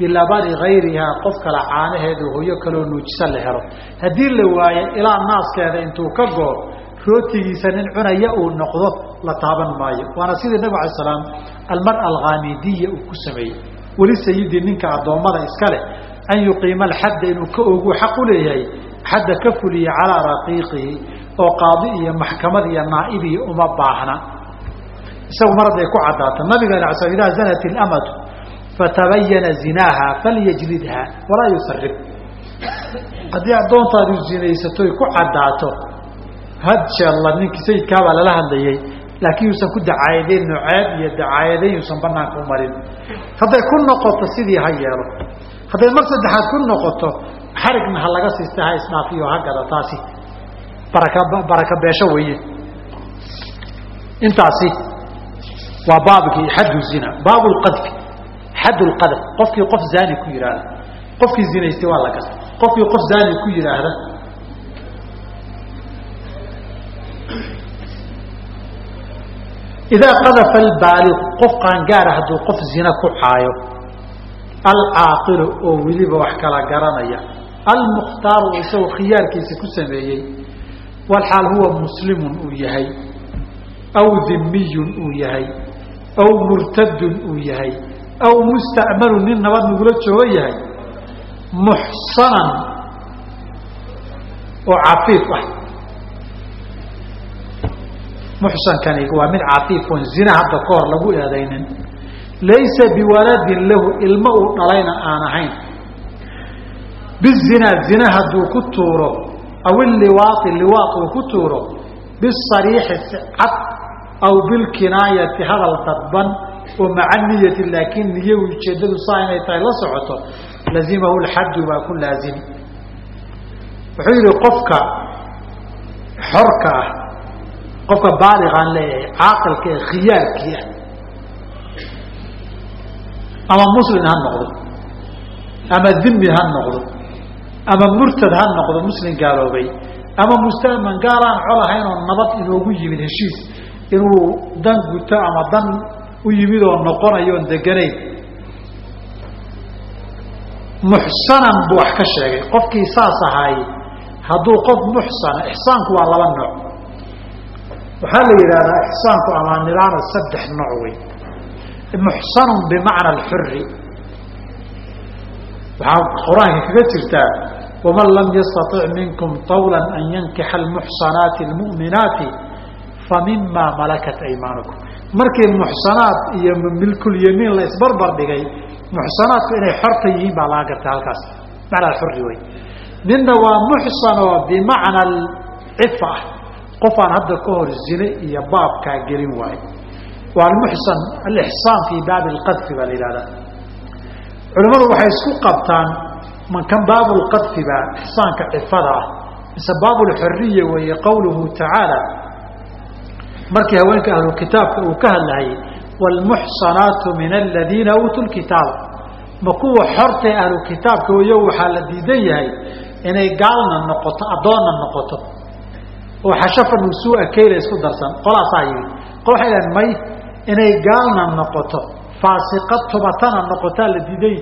bilabani gayrihaa qof kale caanaheedu hoyo kaloo nuujisan la helo. Haddii la waayo ilaa naaskeeda intuu ka goo rootigiisa nin cunaya uu noqdo la taaban maayo. Waana sidii nabig alay salaam almara alkhamidiya uu ku sameeyey. Weli sayidii ninka addoommada iska leh an yuqiima alxadda inuu ka ogu xaq u leeyahay xadda ka fuliya calaa raqiiqihi oo qaadi iyo maxkamad iyo naa'ibii uma baahna. Isagu mar hadday ku ala sl idaa zanat ilamatu fatabayana zinaaha falyajlidha walaa yusarib haddii addoontaadu zinaysatoy ku caddaato hadshalla ninkii sayidkaabaa lala hadlayay laakiin yuusan ku dacaayadayn noceeb iyo dacaayadayn yuusan banaanka u marin hadday ku noqoto sidii ha yeelo hadday mar saddexaad ku noqoto xarigna ha laga siista ha isdhaafiyo ha gada taasi baraka baraka beesho weeye intaasi waa baabkii xaddu zina baabu lqadfi xadd lqadf qofkii qof zaani ku yidhaahda qofkii zinaystay waa la gata qofkii qof zaani ku yidhaahda idaa qadafa albaaliqu qof qaangaara hadduu qof zina ku caayo alcaaqilu oo weliba wax kala garanaya. Almukhtaaru isagoo khiyaarkiisa ku sameeyey walxaal huwa muslimun uu yahay aw dimiyun uu yahay aw murtadun uu yahay aw mustacmalun nin nabad nagula jooga yahay muxsanan oo cafiif ah. Muxsankani waa mid cafiif oon zina hadda ka hor lagu eedaynin. Laysa biwaladin lahu ilmo uu dhalayna aan ahayn. Bizinaa zina hadduu ku tuuro aw iliwaai liwaaq uu ku tuuro bisariixi sicad aw bilkinaayati hadal dadban oo maca niyati laakiin niye ujeedadu saa inay tahay la socoto lazimahu lxaddu baa ku laazimi wuxuu yihi qofka xorka ah qofka baaligaan leeyahay caaqilka ee khiyaarkii ah ama muslin ha noqdo ama dimi ha noqdo ama murtad ha noqdo muslim gaaloobay ama mustaman gaalaan col ahayn oo nabad inoogu yimid heshiis inuu dan guto ama dan u yimid oo noqonayo deganayn muxsanan buu wax ka sheegay. Qofkii saas ahaaye hadduu qof muxsana ixsaanku waa laba nooc. Waxaa la yidhahdaa ixsaanku amaanilaana saddex nooc wey muxsanun bimacna alxuri waxaa qur'aanka kaga jirtaa waman lam yastaطic minkum طawla an yankixa almuxsanaati almu'minaati famima malakat aymaanukum markii muxsanaad iyo milkulyamiin la isbarbar dhigay muxsanaadku inay xorta yihiin baa laga garta halkaas. Macna alxuri wey midna waa muxsan oo bimacna alcifa ah. Qof aan hadda ka hor zine iyo baabkaa gelin waayo waa almuxsan alixsaan fii baabi alqadfi baa la yihahdaa culimmadu waxay isku qabtaan mankan baabu lqadfi baa ixsaanka cifada ah. Mise baabu lxuriya weeye qawluhu tacaala markii haweenka ahlu kitaabka uu ka hadlahayay waalmuxsanaatu min aladiina uutuu lkitaaba ma kuwa xortae ahlu kitaabka wayo waxaa la diidan yahay inay gaalna noqoto addoonna noqoto. Oo xashafan usuua kayla isku darsan. Qolaasaa yimid waxay dhahen may inay gaalna noqoto faasiqa tubatana noqotaa la diiday.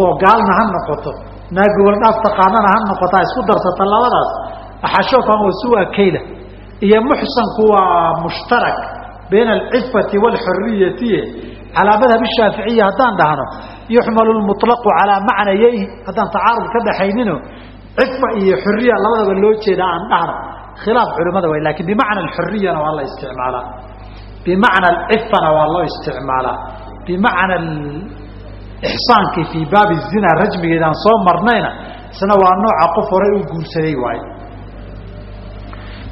Oo gaalna ha noqoto naa gobol dhaaf taqaanana ha noqotaa isku darsata labadaas. Axashafan wasuua kayla iyo muxsanku waa mushtarak bayna alcifati waalxuriyati calaa madhab shaaficiya haddaan dhahno yuxmalu lmuطlaqu calaa macnayayhi. Haddaan tacaarud ka dhaxaynino cifa iyo xuriya labadaba loo jeeda aan dhahno. Khilaaf culimada way laakiin bimacna alxuriyana waa la isticmaalaa. Bimacna alcifana waa loo isticmaalaa. Bimacna ixsaankii fii baabi zina rajmigeedaan soo marnayna isna waa nooca qof horay u guursaday waaye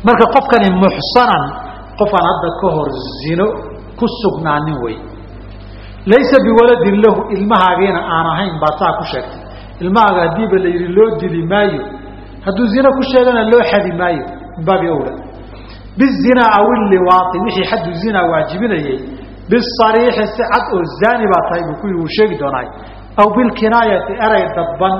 marka qofkani muxsanan qofaan hadda ka hor zino ku sugnaanin wey. Laysa biwaladin lahu ilmahaagiina aan ahayn baa saa ku sheegtay. Ilmahaaga haddiiba la yidhi loo dili maayo hadduu zino ku sheegana loo xadi maayo min baabi awla. Bizinaa aw iliwaai wixii xaddu zinaa waajibinayay bisariixi si cad oo zaani baa tahay buu ku yidhi wuu sheegi doonaay aw bilkinaayati eray dadban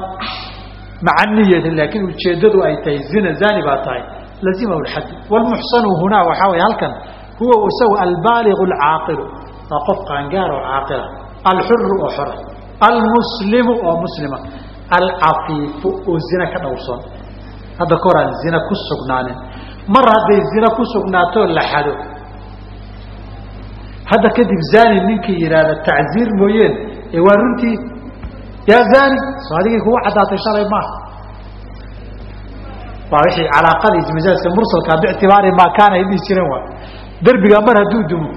maca niyati laakiin ujeeddadu ay tahay zina zaani baa tahay lazimahu lxaddu wlmuxsanu hunaa waxaa way halkan huwa isagu albaaligu alcaaqilu waa qof qaangaar oo caaqila alxuru oo xora almuslimu oo muslima alcafiifu oo zina ka dhowrsoon hadda ka hor aan zina ku sugnaanin mar hadday zina ku sugnaatoo la xado hadda kadib zani ninkii yidhaahda tacziir mooyeen ee waa runtii yaa zani soo adigii kugu caddaatay shalay maaha waa wixii calaaqadii majaaska mursalkaa bictibaari maa kaana ay jireen waa. Derbigaa mar hadduu dumo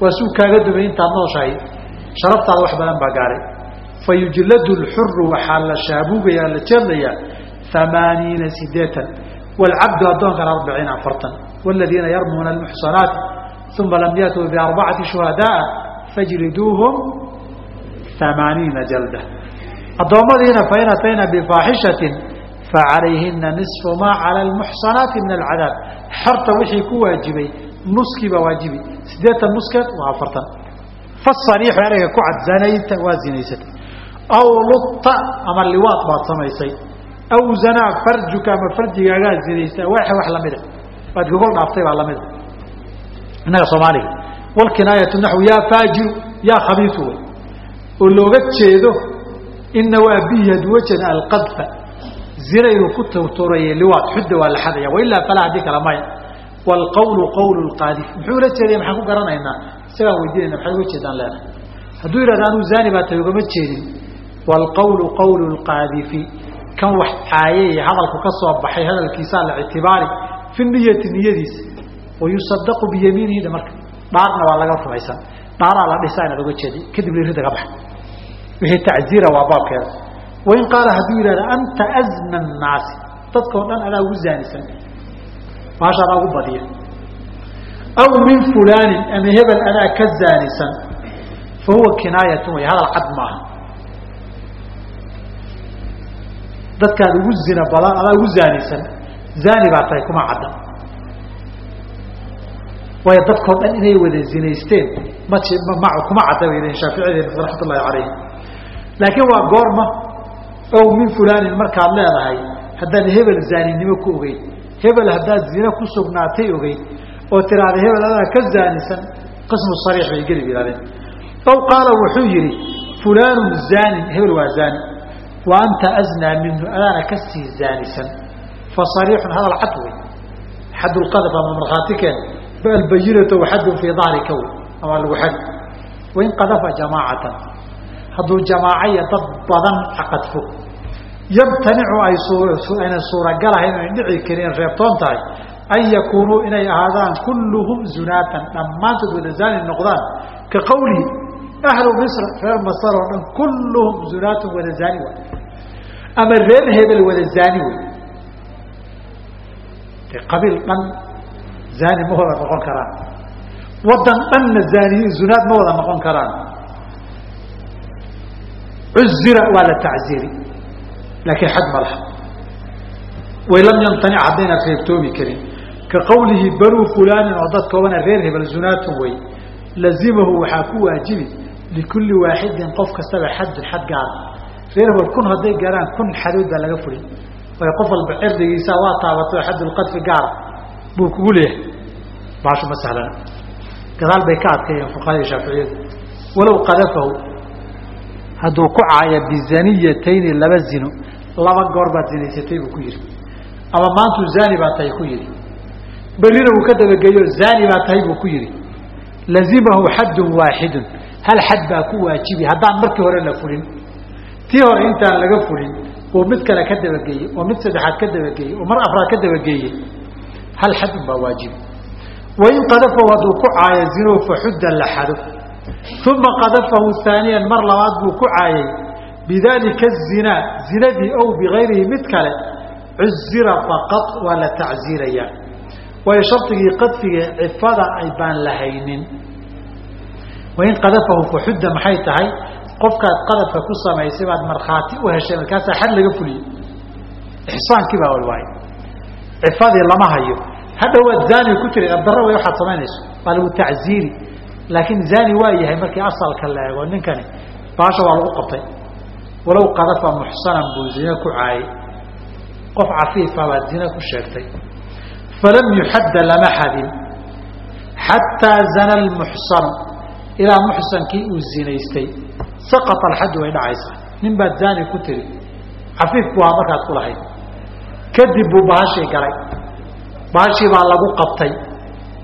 waa suu kaaga dumay intaad nooshahay sharaftaada wax badan baa gaaray. Fa lxuru waxaa la shaabuugaya la jeedlayaa amaaniina sideetan wlcabdu addoonkana arbaciina afartan. Wladiina yarmuuna almuxsanaati uma lam yatuu biarbacati shuhadaaa fajliduuhum amaaniina jalda. Addoommadiina fain bifaaxishatin facalayhina nisfu maa cala almuxsanaati min alcadaab xorta wixii ku waajibay nuskii baa waajibi sideetan nuskeed waa afartan fasariixu ereyga ku cad zanayta waa zinaysatay aw lutta ama liwaad baad samaysay aw zanaa farjuka ama farjigaagaa zinaysa wax wax lamida waad gogol dhaaftay baa lamida innaga soomaaliga walkinaayatu naxwu yaa faajiru yaa khabiisu wey oo looga jeedo ina waa bihi jeeda alqadfa zina inuu ku turturaya liwaad xudda waa la xadaya wailaa falaa haddii kale maya waalqawlu qawlu lqaadif muxuu la jeedaya maxaan ku garanaynaa? Isagaan weydiinayna maxaad uga jeedaan leedahay? Hadduu yidhahdo anuu zaani baa tahay ugama jeedin. Waalqawlu qawlu lqaadifi kan wax caayay hadalku ka soo baxay hadalkiisaa la ictibaari fi niyati niyadiisa wayusadaqu biyamiinihi marka dhaarna waa laga rumaysan. Dhaaraa la dhisaa inaad oga jeedi kadib lirida ka baxa. Wixii tacziira waa baabkeeda wain qaala hadduu yidhahda anta azna annaasi dadkao dhan adaa ugu zaanisan baasha adaa ugu badiya aw min fulaanin ama hebel adaa ka zaanisan fa huwa kinaayatun way hadal cad maaha dadkaad ugu zina badan adaa ugu zaanisan zaani baa tahay kuma cadda waayo dadkao dhan inay wada zinaysteen ma ma kuma cadda bay shaaficiyadeen raxmat calayhim laakiin waa goorma ow min fulaanin markaad leedahay haddaan hebel zaaninimo ku ogeyn hebel haddaad zina ku sugnaatay ogeyn oo tiraahda hebel adaa ka zaanisan qismu sariix bay geli yihahdeen ow qaala wuxuu yidhi fulaanun zaanin hebel waa zaani. Wa anta aznaa minhu adaana ka sii zaanisan. Fa sariixun hadal cad wey. Xadulqadaf ama markhaati keen. Albayinatu waxadun fii dahrika wey ama lagu xadi wain qadafa jamaacatan hadduu jamaaco iyo dad badan caqadfo yamtanicu ay aynan suuragalahayn ay dhici karin reebtoon tahay an yakuunuu inay ahaadaan kulluhum zunaatan dhammaantood wada zaani noqdaan. Ka qawlihi ahlu misr reer masar oo dhan kulluhum zunaatun wada zaani way ama reer hebel wada zaani wey de qabiil dhan zaani ma wada noqon karaan. Waddan dhanna zaani zunaad ma wada noqon karaan cuzira waa la tacziiri laakiin xad ma laha way lam yamtanic haddayna reebtoomi karin ka qawlihi banuu fulaanin oo dad koobana reer hebel zunaatun wey lazimahu waxaa ku waajibi likulli waaxidin qof kastaba xadun xad gaara reer hebel kun hadday gaaraan kun xadood baa laga furay way qof walba cirdigiisa waa taabatay xadulqadfi gaara buu kugu leeyahay baashu ma sahlana gadaal bay ka adkeeyeen fuqahada shaaficiyadu walow qadafahu hadduu ku caayo bizaniyatayni laba zino laba goor baad zinaysatay buu ku yidhi. Ama maantuu zaani baa tahay ku yidhi. Berrina uu ka dabageeyo zaani baa tahay buu ku yidhi. Lazimahu xaddun waaxidun. Hal xad baa ku waajibi haddaan markii hore la fulin. Tii hore intaan laga fulin oo mid kale ka dabageeyey oo mid saddexaad ka dabageeyey oo mar afraad ka dabageeyey hal xad unbaa waajibi wain qadafahu hadduu ku caayo zinow faxudda la xado uma qadafahu haaniyan mar labaad buu ku caayay bidalika zinaa zinadii ow bigayrihi mid kale cuzira faqad waa la tacziirayaa waayo shardigii qadfiga cifada baan lahaynin wain qadafahu faxudda maxay tahay qofkaad qadafka ku samaysay baad markhaati u heshay markaasaa xad laga fuliyey ixsaankii baa walwaayay cifadii lama hayo hadhowaad zani ku tiri abdara waxaad samaynayso waa lagu tacziiri laakiin zani waa yahay markii asalka la eego ninkani baasha waa lagu qabtay. Walow qadafa muxsanan buu zine ku caayay. Qof cafiifa baad zine ku sheegtay. Falam yuxadda lama xadin xataa zana lmuxsanu ilaa muxsankii uu zinaystay. Saqata alxaddu way dhacaysaa. Nin baad zani ku tiri cafiif buu ahaa markaad ku lahayd. Kadib buu bahashii galay. Bahashii baa lagu qabtay.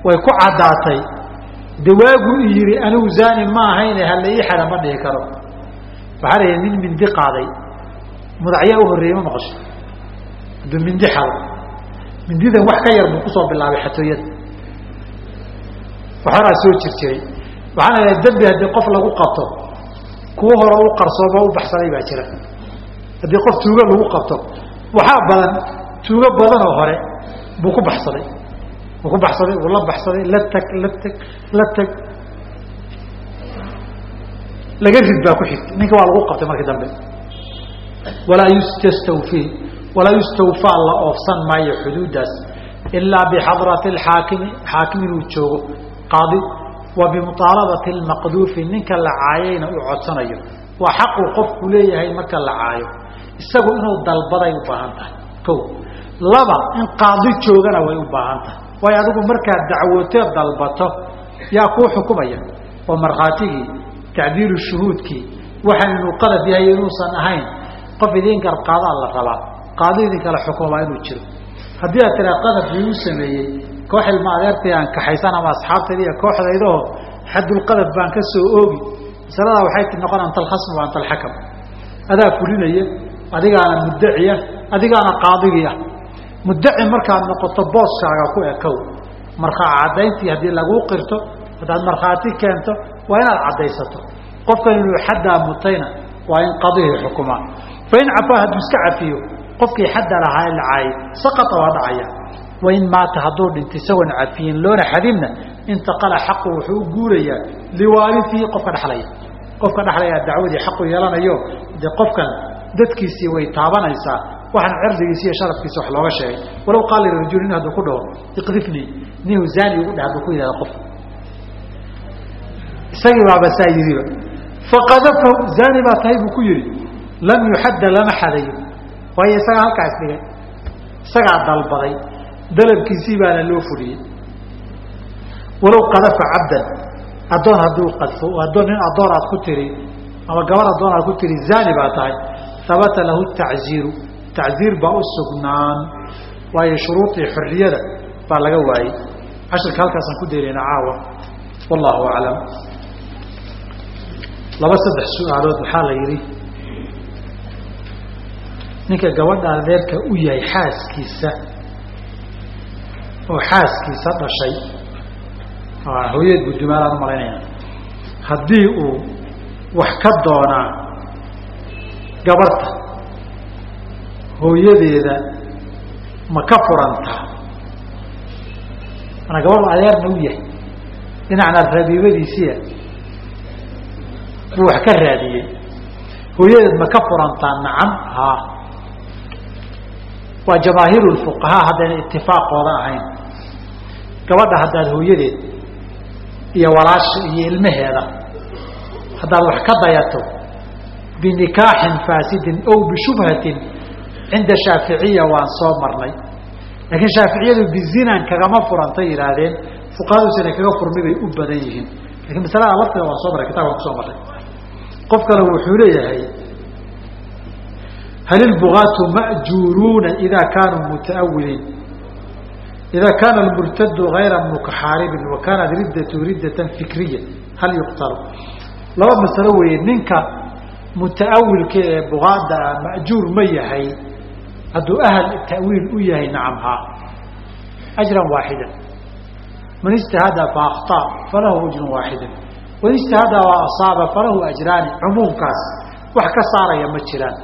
Way ku caddaatay dawaagu i yidhi anigu zani ma ahayne hala ii xada ma dhihi karo. Waxaa la nin mindi qaaday mudacyaa u horreeyey ma maqasho hadduu mindi xado mindidan wax ka yar buu ku soo bilaabay xatooyada. Waxoraa soo jir waxaana la dembi haddii qof lagu qabto kuwo hore u qarsoomo u baxsaday baa jira. Haddii qof tuugo lagu qabto waxaa badan tuugo badanoo hore buu ku baxsaday buu ku baxsaday uu la baxsaday la tag la tag la tag. Laga rid baa ku xigtay ninka waa lagu qabtay markii dambe. Walaa yustastawfii walaa yustawfaa la oofsan maayo xuduuddaas ilaa bixadrati alxaakimi xaakim inuu joogo. Qaadi wa bimuaalabati lmaqduufi ninka la caayayna uu codsanayo. Waa xaquu qofku leeyahay marka la caayo. Isagu inuu dalbaday u baahan tahay. Ko laba in qaadi joogana way u baahan tahay waayo adigu markaad dacwootee dalbato yaa kuu xukumaya. Oo markhaatigii tacdiilu shuhuudkii waxaan inuu qalad yahay inuusan ahayn. Qof idiin garqaadaa la rabaa. Qaadi idin kala xukumaa inuu jiro. Haddii aad tiraa qadab iiu sameeyey koox ilma adeertay aan kaxaysan ama asxaabtayda iyo kooxdaydao xadulqadab baan ka soo oogi masaladaa waxay ti noqon anta alkhasm wa anta alxakam adaa fulinaya adigaana muddaciya adigaana qaadigii ah muddaci markaad noqoto booskaaga ku ekow. Markaa caddayntii haddii laguu qirto haddaad markhaati keento waa inaad caddaysato. Qofkan inuu xaddaa mutayna waa in qadihii xukumaa fain cafaa hadduu iska cafiyo qofkii xadda lahaa la caayay saqata waa dhacaya wain maata hadduu dhinto isagoon cafiyin loona xadinna intaqala xaqu wuxuu u guurayaa liwaariihi qofka dhexlaya qofka dhexlaya dacwadii xaqu yeelanayo dee qofkan dadkiisii way taabanaysaa waxaan cirdigiisi iyo sharafkiisa wax looga sheegay. Walow qaala lirajuli nin hadduu ku dhaho iqdifnii nihu zani ugu dheh hadduu ku yidhahda qof. Isagii baaba saa yihiba faqadafahu zani baa tahay buu ku yidhi lam yuxadda lama xadayo. Waayo isagaa halkaa isdhigay isagaa dalbaday dalabkiisii baana loo fuliyey walow qadafa cabdan addoon hadduu qadfo addoon nin addoon aad ku tiri ama gabar addoon aad ku tiri zani baa tahay habata lahu tacziiru tacziir baa u sugnaan waayo shuruudii xorriyada baa laga waayey. Cashirka halkaasaan ku daynayna caawa. Wallahu aclam. Laba saddex su'aalood waxaa la yidhi? Ninka gabadha adeerka u yahay xaaskiisa oo xaaskiisa dhashay hooyadeed guddumaalaan u malaynaya haddii uu wax ka doonaa gabarta hooyadeeda ma ka furantaa mana gabadhu adeerna u yahay. Dhinacna rabiibadiisiia buu wax ka raadiyey hooyadeed ma ka furantaa nacam haa waa jamaahiir fuqahaa haddayna itifaaqooda ahayn. Gabadha haddaad hooyadeed iyo walaasha iyo ilmaheeda haddaad wax ka dayato binikaaxin faasidin ow bishubhatin cinda shaaficiya waan soo marnay. Laakiin shaaficiyadu bizinan kagama furantay yidhaahdeen fuqahadusina kaga furmi bay u badan yihiin. Lakiin masalada lafteeda waan soo marray kitabkaan ku soo marray qof kale wuxuu leeyahay hal ilbugaatu ma'juuruuna idaa kaanuu mutaawiliin idaa kaana almurtadu gayra mukaxaaribin wa kaanat riddatu riddatan fikriya hal yuqtalu? Laba masalo weeye ninka mutaawilka ee bugaada ah ma'juur ma yahay hadduu ahal ta'wiil u yahay nacam haa ajran waaxida. Man ijtahada fa akhطaa falahu ajrun waaxida. Wain ijtahada wa asaaba falahu ajraani cumuumkaas. Wax ka saaraya ma jiraan.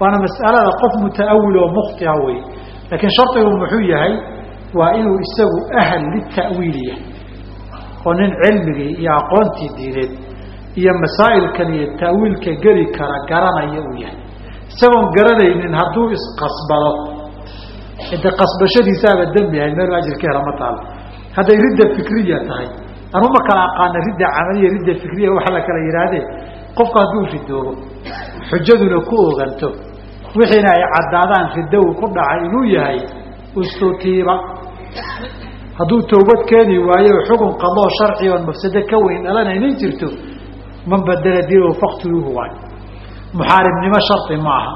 Waana mas'alada qof mutaawil oo mukhtia wey laakiin shardigu muxuu yahay waa inuu isagu ahal lita'wiili yahay. Oo nin cilmigii iyo aqoontii diineed iyo masaa'ilkan iyo ta'wiilka geli kara garanaya uu yahay isagoon garanaynin hadduu isqasbado. De qasbashadiisaaba dembi ahayd meel ajir ka hela ma taalo hadday ridda fikriya tahay. Anuma kala aqaana ridda camaliya ridda fikriya waxa la kala yidhaahdee qofku hadduu ridoobo xujaduna ku oganto wixiina ay caddaadaan uu ku dhacay inuu yahay istutiiba hadduu tawbad keeni waayo xukun qadoo sharci oon mafsado ka weyn dhalanaynin jirto man badela dino faktuluuhu waay muxaaribnimo shardi ma aha.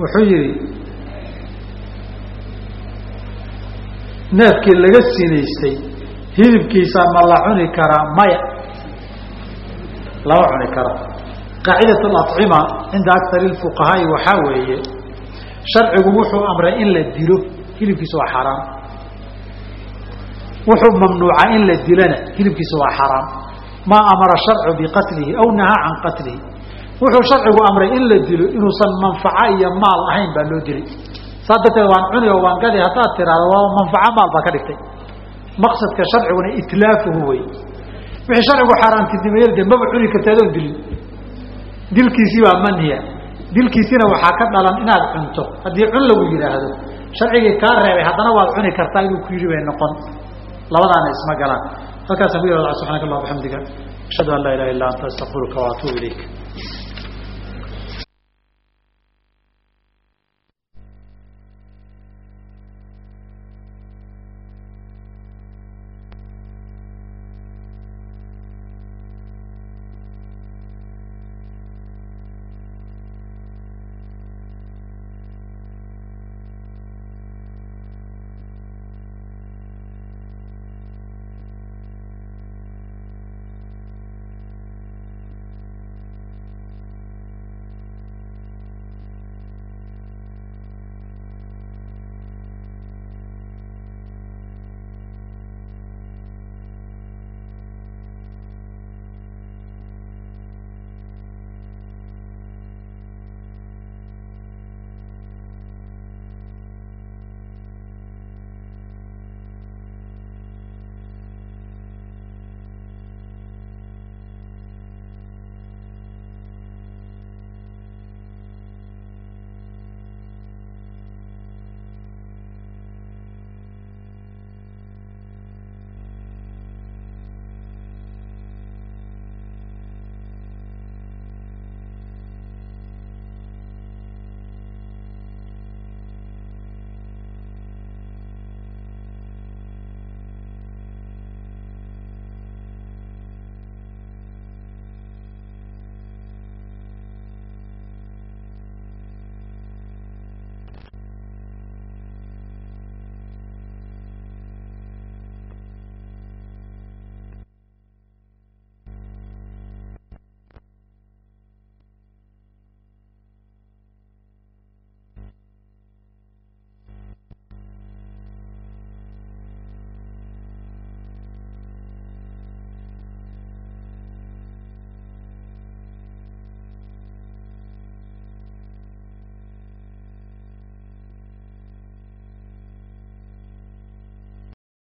Wuxuu yihi neefkii laga sinaystay hilibkiisa ma la cuni karaa maya? Lama cuni karo. Qaacidat alacima cinda akari fuqahaai waxaa weeye sharcigu wuxuu amray in la dilo hilibkiisa waa xaaraam wuxuu mamnuuca in la dilana hilibkiisa waa xaaraam maa amara sharcu biqatlihi aw nahaa can qatlihi. Wuxuu sharcigu amray in la dilo inuusan manfaco iyo maal ahayn baa loo dilay. Saa darteed waan cuni oo waan gadi haddaad tiraahdo waa manfaco maal baa ka dhigtay. Maqsadka sharciguna itlaafuhu wey wixii sharcigu xaaraantinimeeyey de maba cuni karta adoon dilin. Dilkiisii baa manhiya dilkiisina waxaa ka dhalan inaad cunto. Haddii cun lagu yidhaahdo sharcigii kaa reebay haddana waad cuni kartaa inuu ku yidhi bay noqon. Labadaana isma galaan halkaasaan ku yihahda subxanak allah bxamdiga ashhadu an laa ilaha illa anta astaqfiruka waatuub ilayk